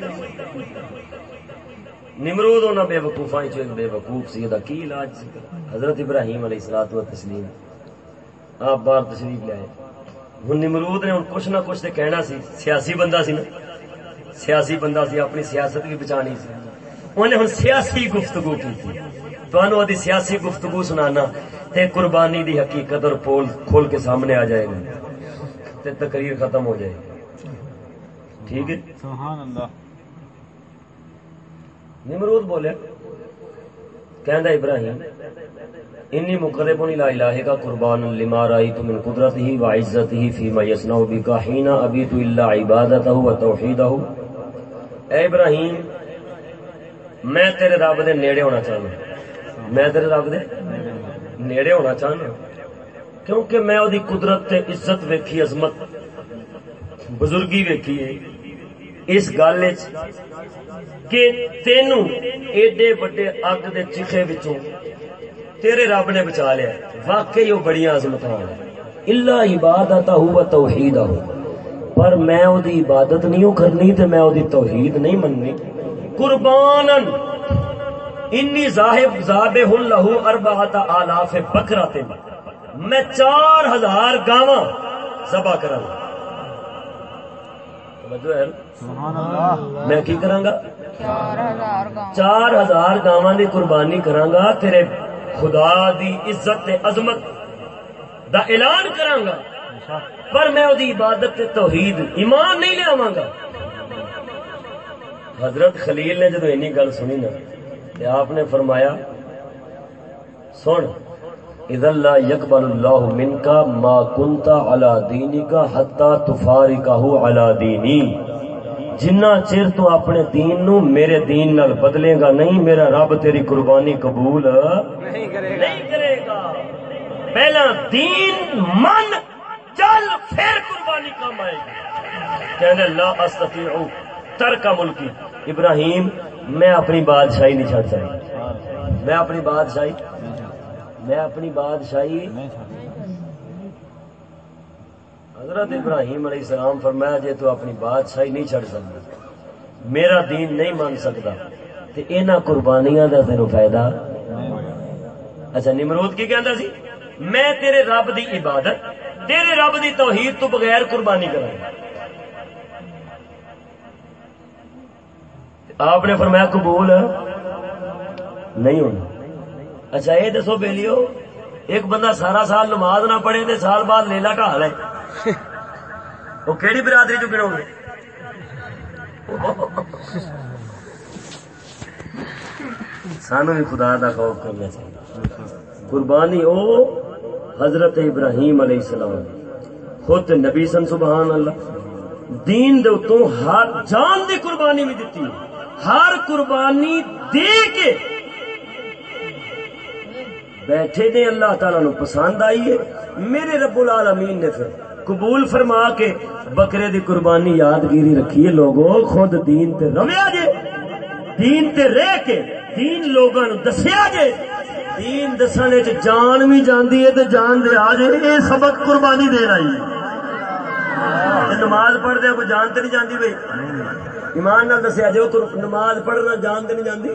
نمرود ہونا بے وقوفاں چ بے وقوف سی دا کی علاج سی حضرت ابراہیم علیہ الصلوۃ والتسلیم۔ آپ باہر تشریف لے آئے ہن نمرود نے ہن کچھ نہ کچھ تے کہنا سی، سیاسی بندہ سی نا۔ سیاسی بندہ سی، اپنی سیاست بھی بچانی سی۔ انہیں ہن سیاسی گفتگو کی تھی۔ تو دی سیاسی گفتگو سنانا تے قربانی دی حقیقت اور پول کھول کے سامنے آ جائے گی تے تقریر ختم ہو جائے گی۔ ٹھیک ہے؟ سبحان اللہ۔ نمرود بولے، کہندا ابراہیم، انی مقرب لا الہ کا قربان لما رایت من قدرته وعزته فيما يصنع بك حين ابيت الا عبادته وتوحيده اے ابراہیم، میں تیرے رب دے نیڑے ہونا چاہنا۔ میں تیرے رب دے نیڑے ہونا چاہنا۔ کیونکہ میں دی قدرت تے عزت ویکھی، عظمت بزرگی ویکھی ہے۔ اس گل کہ تینو ایڈے بڑے اگ دے چیخے وچوں تیرے رب نے بچا لیا واقعی وہ بڑی عظمت اللہ عبادت ہو توحید ہو پر میں او دی عبادت نہیں کرنی تے میں او دی توحید نہیں مننی۔ قربان انی ذاہب ذابح لہو اربعت آلاف بکرات میں چار ہزار گاواں ذبح کراں۔ توجہ ہے۔ میں کی کراں گا؟ چار ہزار گاواں دی قربانی کراں گا تیرے خدا دی عزت تے عظمت دا اعلان کراں گا۔ پر میں دی عبادت تے توحید ایمان نہیں لے آواں گا۔ حضرت خلیل نے جدو اینی گل سنی نا تے آپ نے فرمایا سن اذا لا يقبل الله منك ما كنت على دينك حتى تفارقه على ديني جنہ چر تو اپنے دین نو میرے دین نال بدلے گا نہیں میرا رب تیری قربانی قبول۔ نہیں کرے گا۔ پہلا دین من چل پھر قربانی کام آئے گی۔ کہنے لا استطیع ترک ملکی ابراہیم میں اپنی بادشاہی نہیں چھڑ سکتا۔ میں اپنی بادشاہی میں اپنی بادشاہی حضرت ابراہیم علیہ السلام فرمایا جے تو اپنی بادشاہی نہیں چھڑ سکتا، میرا دین نہیں مان سکتا، تے انہاں قربانیاں دا تینوں فائدہ؟ اچھا نمرود کی کہندا سی، میں تیرے رب دی عبادت، تیرے رب دی توحید تو بغیر قربانی کراں آپ نے فرمایا قبول؟ نہیں ہونا۔ اچھا یہ دسو بیلیو، ایک بندہ سارا سال نماز نہ پڑھے تے سال بعد لیلا ٹھا لے وہ کیڑی برادری چ گنو گے سانو بھی خدا دا خوف کرنا چاہیے قربانی او حضرت ابراہیم علیہ السلام خود نبی سن سبحان اللہ دین دے اتوں ہر جان دی قربانی بھی دیتی ہر قربانی دے کے بیٹھے نے اللہ تعالیٰ نو پسند آئی ہے۔ میرے رب العالمین نے پھر قبول فرما کے بکرے دی قربانی یادگیری رکھی ہے لوگوں خود دین تے رویا جے، دین تے رہ کے، دین لوگاں نو دسیا جے، دین دسنے چ جان بھی جاندی ہے تے جان دے آ جے اے سبق قربانی دے رہی ہے نماز پڑھ دے کوئی جان تے نہیں جاندی بھائی ایمان نال دسیا جو نماز پڑھنا جان تے نہیں جاندی؟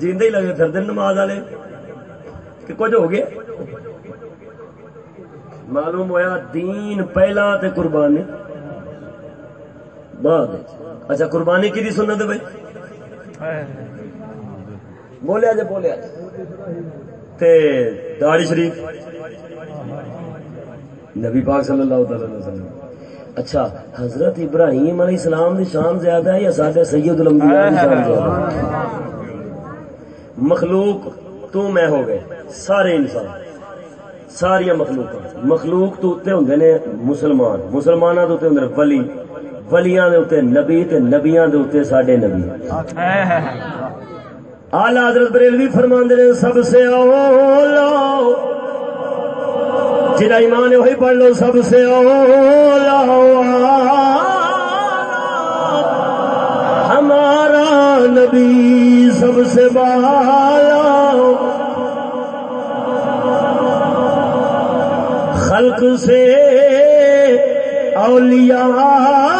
جیندے ہی لگے پھر نماز والے۔ کہ کچھ ہو گیا؟ معلوم ہویا دین پہلا تے قربانی بعد اچھا قربانی کی دی سنت ہے بھائی؟ بولیا جے بولیا جے۔ تے داڑی شریف؟ نبی پاک صلی اللہ تعالی وسلم۔ اچھا حضرت ابراہیم علیہ السلام دی شان زیادہ ہے یا سادہ سید الانبیاء دی شان زیادہ ہے؟ مخلوق تو میں ہو گئے، سارے انسان۔ ساری مخلوق مخلوق تو اتنے ہوں نے مسلمان۔ مسلمانوں کے اتنے ہوں ولی۔ ولیاں دے اتنے نبی تے نبیاں دے اتنے ساڈے نبی۔ آلہ حضرت بریلوی فرماندے نے، سب سے اولا۔ جنا ایمان ہے وہی پڑھ لو، سب سے اولا۔ ہمارا نبی سب سے بالا۔ خلق سے اولیاء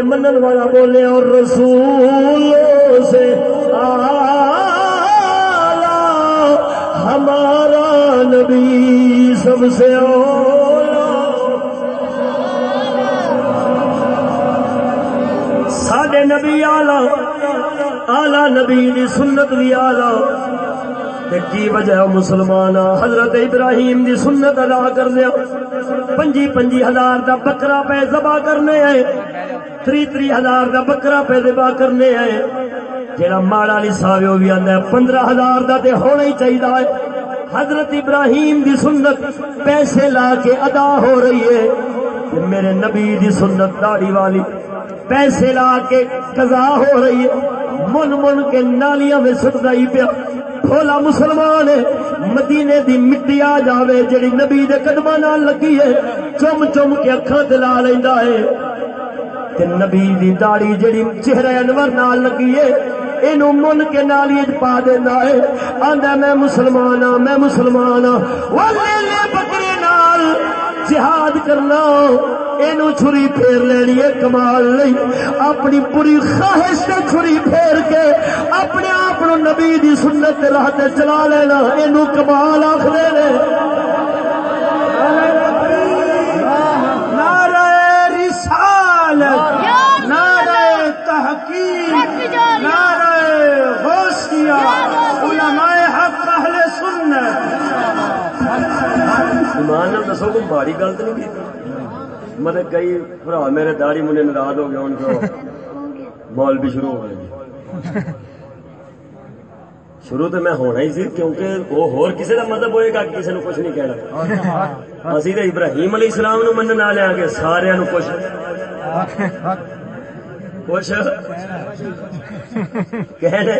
بولے منن والا بولے اور رسولوں سے ہمارا نبی سب سے اولا۔ ساڈے نبی آلہ آلہ نبی دی سنت بھی آلہ۔ کی وجہ مسلمان؟ حضرت ابراہیم دی سنت ادا کر دیا پنجی پنجی ہزار دا بکرا پہ ذبح کرنے۔ آئے تری تری ہزار دا بکرا پہ ذبح کرنے آئے۔ جڑا ماڑا نصاب وہ بھی آندا ہے، پندرہ ہزار دا تے ہونا ہی چاہیے حضرت ابراہیم دی سنت پیسے لا کے ادا ہو رہی ہے۔ کہ میرے نبی دی سنت داڑھی والی پیسے لا کے قضا ہو رہی ہے۔ من من کے نالیاں میں سٹدا ہی پیا۔ بھولا مسلمان ہے، مدینے دی مٹی آ جاوے جڑی نبی دے قدماں نال لگی ہے، چم چم کے اکھاں تے لا لیندا ہے۔ تے نبی دی داڑھی جڑی چہرہ انور نال لگی ہے اینو من کے نالی پا دیندا ہے۔ آندا میں مسلمان ہاں میں مسلمان ہاں۔ والے لے بکرے نال جہاد کرنا، اینو چھری پھیر لینی ہے کمال نہیں۔ اپنی پوری خواہش سے چھری پھیر کے اپنے آپ نبی دی سنت دے راہ تے چلا لینا، اینو کمال آکھدے نے۔ نعرہ رسالت نعرہ تحقیق نعرہ غوثیہ علماء حق اہل سنت۔ ایمان نال دسو کوئی گل تو نہیں کی؟ مطلب کئی بھرا میرے داڑھی ناراض ہو گیا ان کو مول بھی شروع ہو گئے شروع تو میں ہونا ہی سی کیونکہ وہ ہور کسی کا مطلب ہوئے گا کسی نے کچھ نہیں کہنا۔ اسی تو ابراہیم علیہ السلام نو من نہ لیا گے سارے نو کچھ۔ کچھ کہنے۔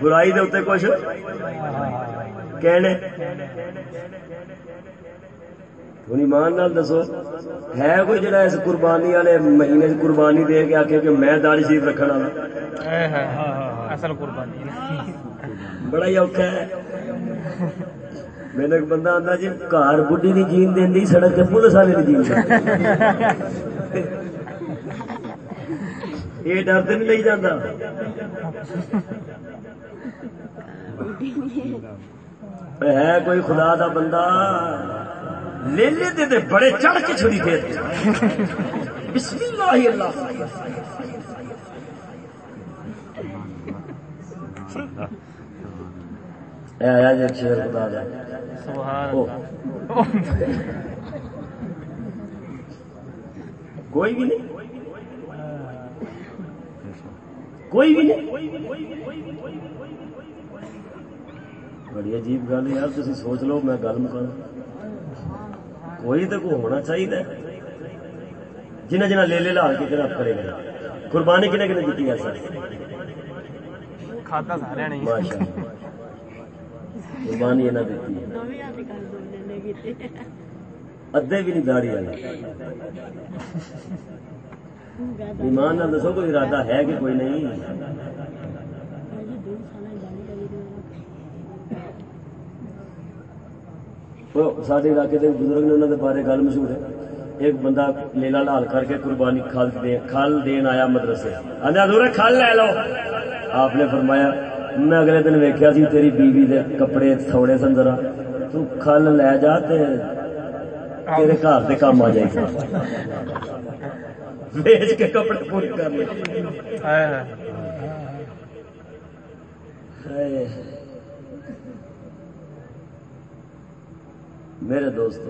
برائی دے اتنے کچھ کہنے۔ ہوں ایمان نال دسو ہے کوئی جڑا اس قربانی والے مہینے قربانی دے کے آخے کہ میں داڑھی شریف رکھنا اصل قربانی۔ بڑا ہی اوکھا ہے۔ میرے بندہ آتا جی گھر بڈی دی جین دینی سڑک تے پولیس والے دی جین یہ ڈر تو نہیں لئی اے ہے کوئی خدا دا بندہ لے لے دے دے بڑے چڑھ کے چھڑی پھیر بسم اللہ اللہ شیر خدا سبحان کوئی بھی نہیں کوئی بھی نہیں۔ بڑی عجیب گل یار تھی سوچ لو میں گل مکانا کوئی تو کو ہونا چاہیے جنہ جنہ لے لے لا کے جناب کرے گا۔ قربانی کنے کنے دیتی ایسا کھاتا سارے نہیں۔ قربانی یہ نہ دیتی ادھے بھی نہیں داڑھی والا ایمان نہ دسو کوئی ارادہ ہے کہ کوئی نہیں؟ سارے علاقے کے بزرگ نے انہوں کے بارے گل مشہور ہے۔ ایک بندہ لیلا لال کر کے قربانی کھال دین دین آیا مدرسے۔ آدھا لے لو۔ آپ نے فرمایا میں اگلے دن ویکیا سی تیری بیوی دے کپڑے تھوڑے سن ذرا۔ تو کھال لے جا تیرے گھر دے کام آ جائے بیچ کے کپڑے پورے کر لے ہائے۔ میرے دوست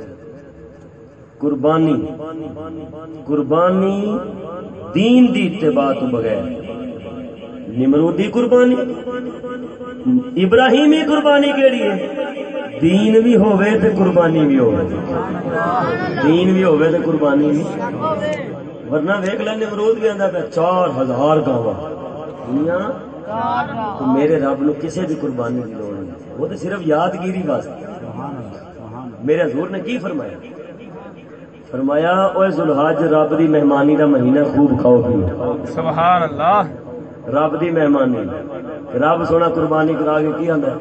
قربانی قربانی دین دی اتباع تو بغیر۔ نمرودی قربانی ابراہیمی قربانی کیڑی ہے؟ دین بھی ہوئے تے قربانی بھی ہوئے دین بھی ہوئے تے قربانی بھی۔ ورنہ ویک لے نمرود بھی آندا پہ چار ہزار گاواں۔ دنیا تو میرے رب نو کسی بھی قربانی کی لوڑ نہیں۔ وہ تو صرف یادگیری واسطے۔ میرے حضور نے کی فرمایا؟ فرمایا اوے ذوالحج رب دی مہمانی دا مہینہ خوب کھاؤ پیو سبحان اللہ رب دی مہمانی۔ رب سونا قربانی کرا کے کی آندا؟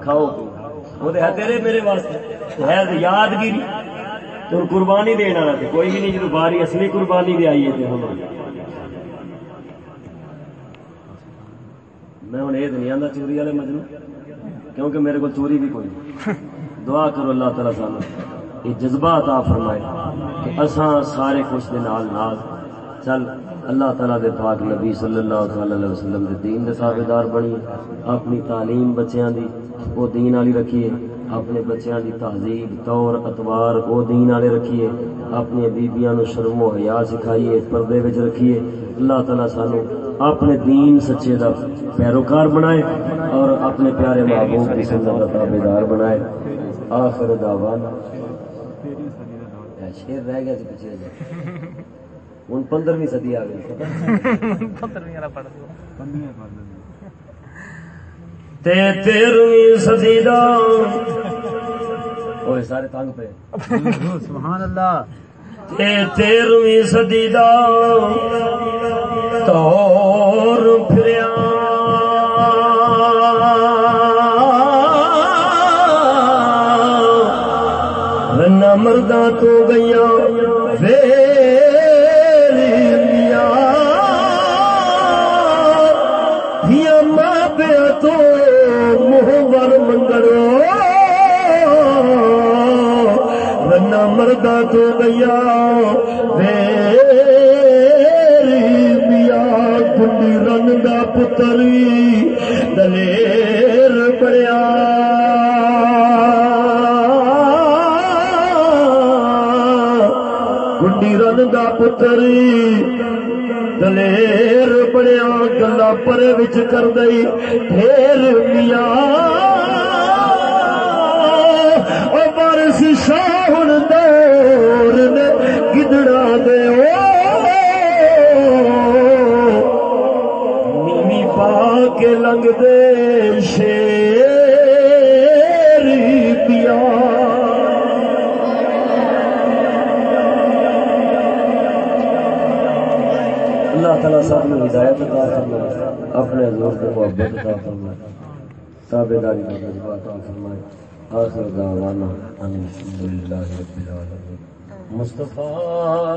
کھاؤ وہ تے ہے تیرے میرے واسطے۔ ہے یادگیری۔ تو قربانی دین والا تے کوئی بھی نہیں جدو باری اصلی قربانی دے آئی ہے تے ہن میں ہوں یہ دنیا دا چوری والے مجنو کیونکہ میرے کو چوری بھی کوئی نہیں دعا کرو اللہ تعالیٰ سانو یہ جذبہ عطا فرمائے کہ اساں سارے کچھ دے نال نال چل اللہ تعالیٰ دے پاک نبی صلی اللہ تعالی علیہ وسلم دے دین دے تابعدار بنی اپنی تعلیم بچیاں دی وہ دین والی رکھیے اپنے بچیاں دی تہذیب طور اتوار وہ دین والے رکھیے اپنی بیبیاں نو شرم و حیا سکھائیے پردے وچ رکھیے۔ اللہ تعالیٰ سانو اپنے دین سچے دا پیروکار بنائے اور اپنے پیارے محبوب کی سنت کا تابعدار بنائے۔ آخر دعوانا۔ شیر رہ گیا سی پیچھے جی ہوں پندرہویں صدی آ گئی۔ والا پڑھ دو تے تیرہویں صدی دا۔ اوے سارے تنگ پہ سبحان اللہ۔ تے تیرہویں صدی دا۔ تور پھریا۔ رنا مردہ تو گیا رنا تو گیا ویلیاں گنڈی رن دا پتری دلیر بڑیا رن دا پتری دلیر بڑیا گلا پرے وچ کر دئی پھر میاں او بارش شاہن دور کے لنگ دے شیر پیا۔ اللہ تعالیٰ سب نے ہدایت عطا فرمائے اپنے حضور کو محبت عطا فرمائے تابعداری کا جذبہ عطا فرمائے آخر دعوانا ان الحمد رب العالمین۔ مصطفیٰ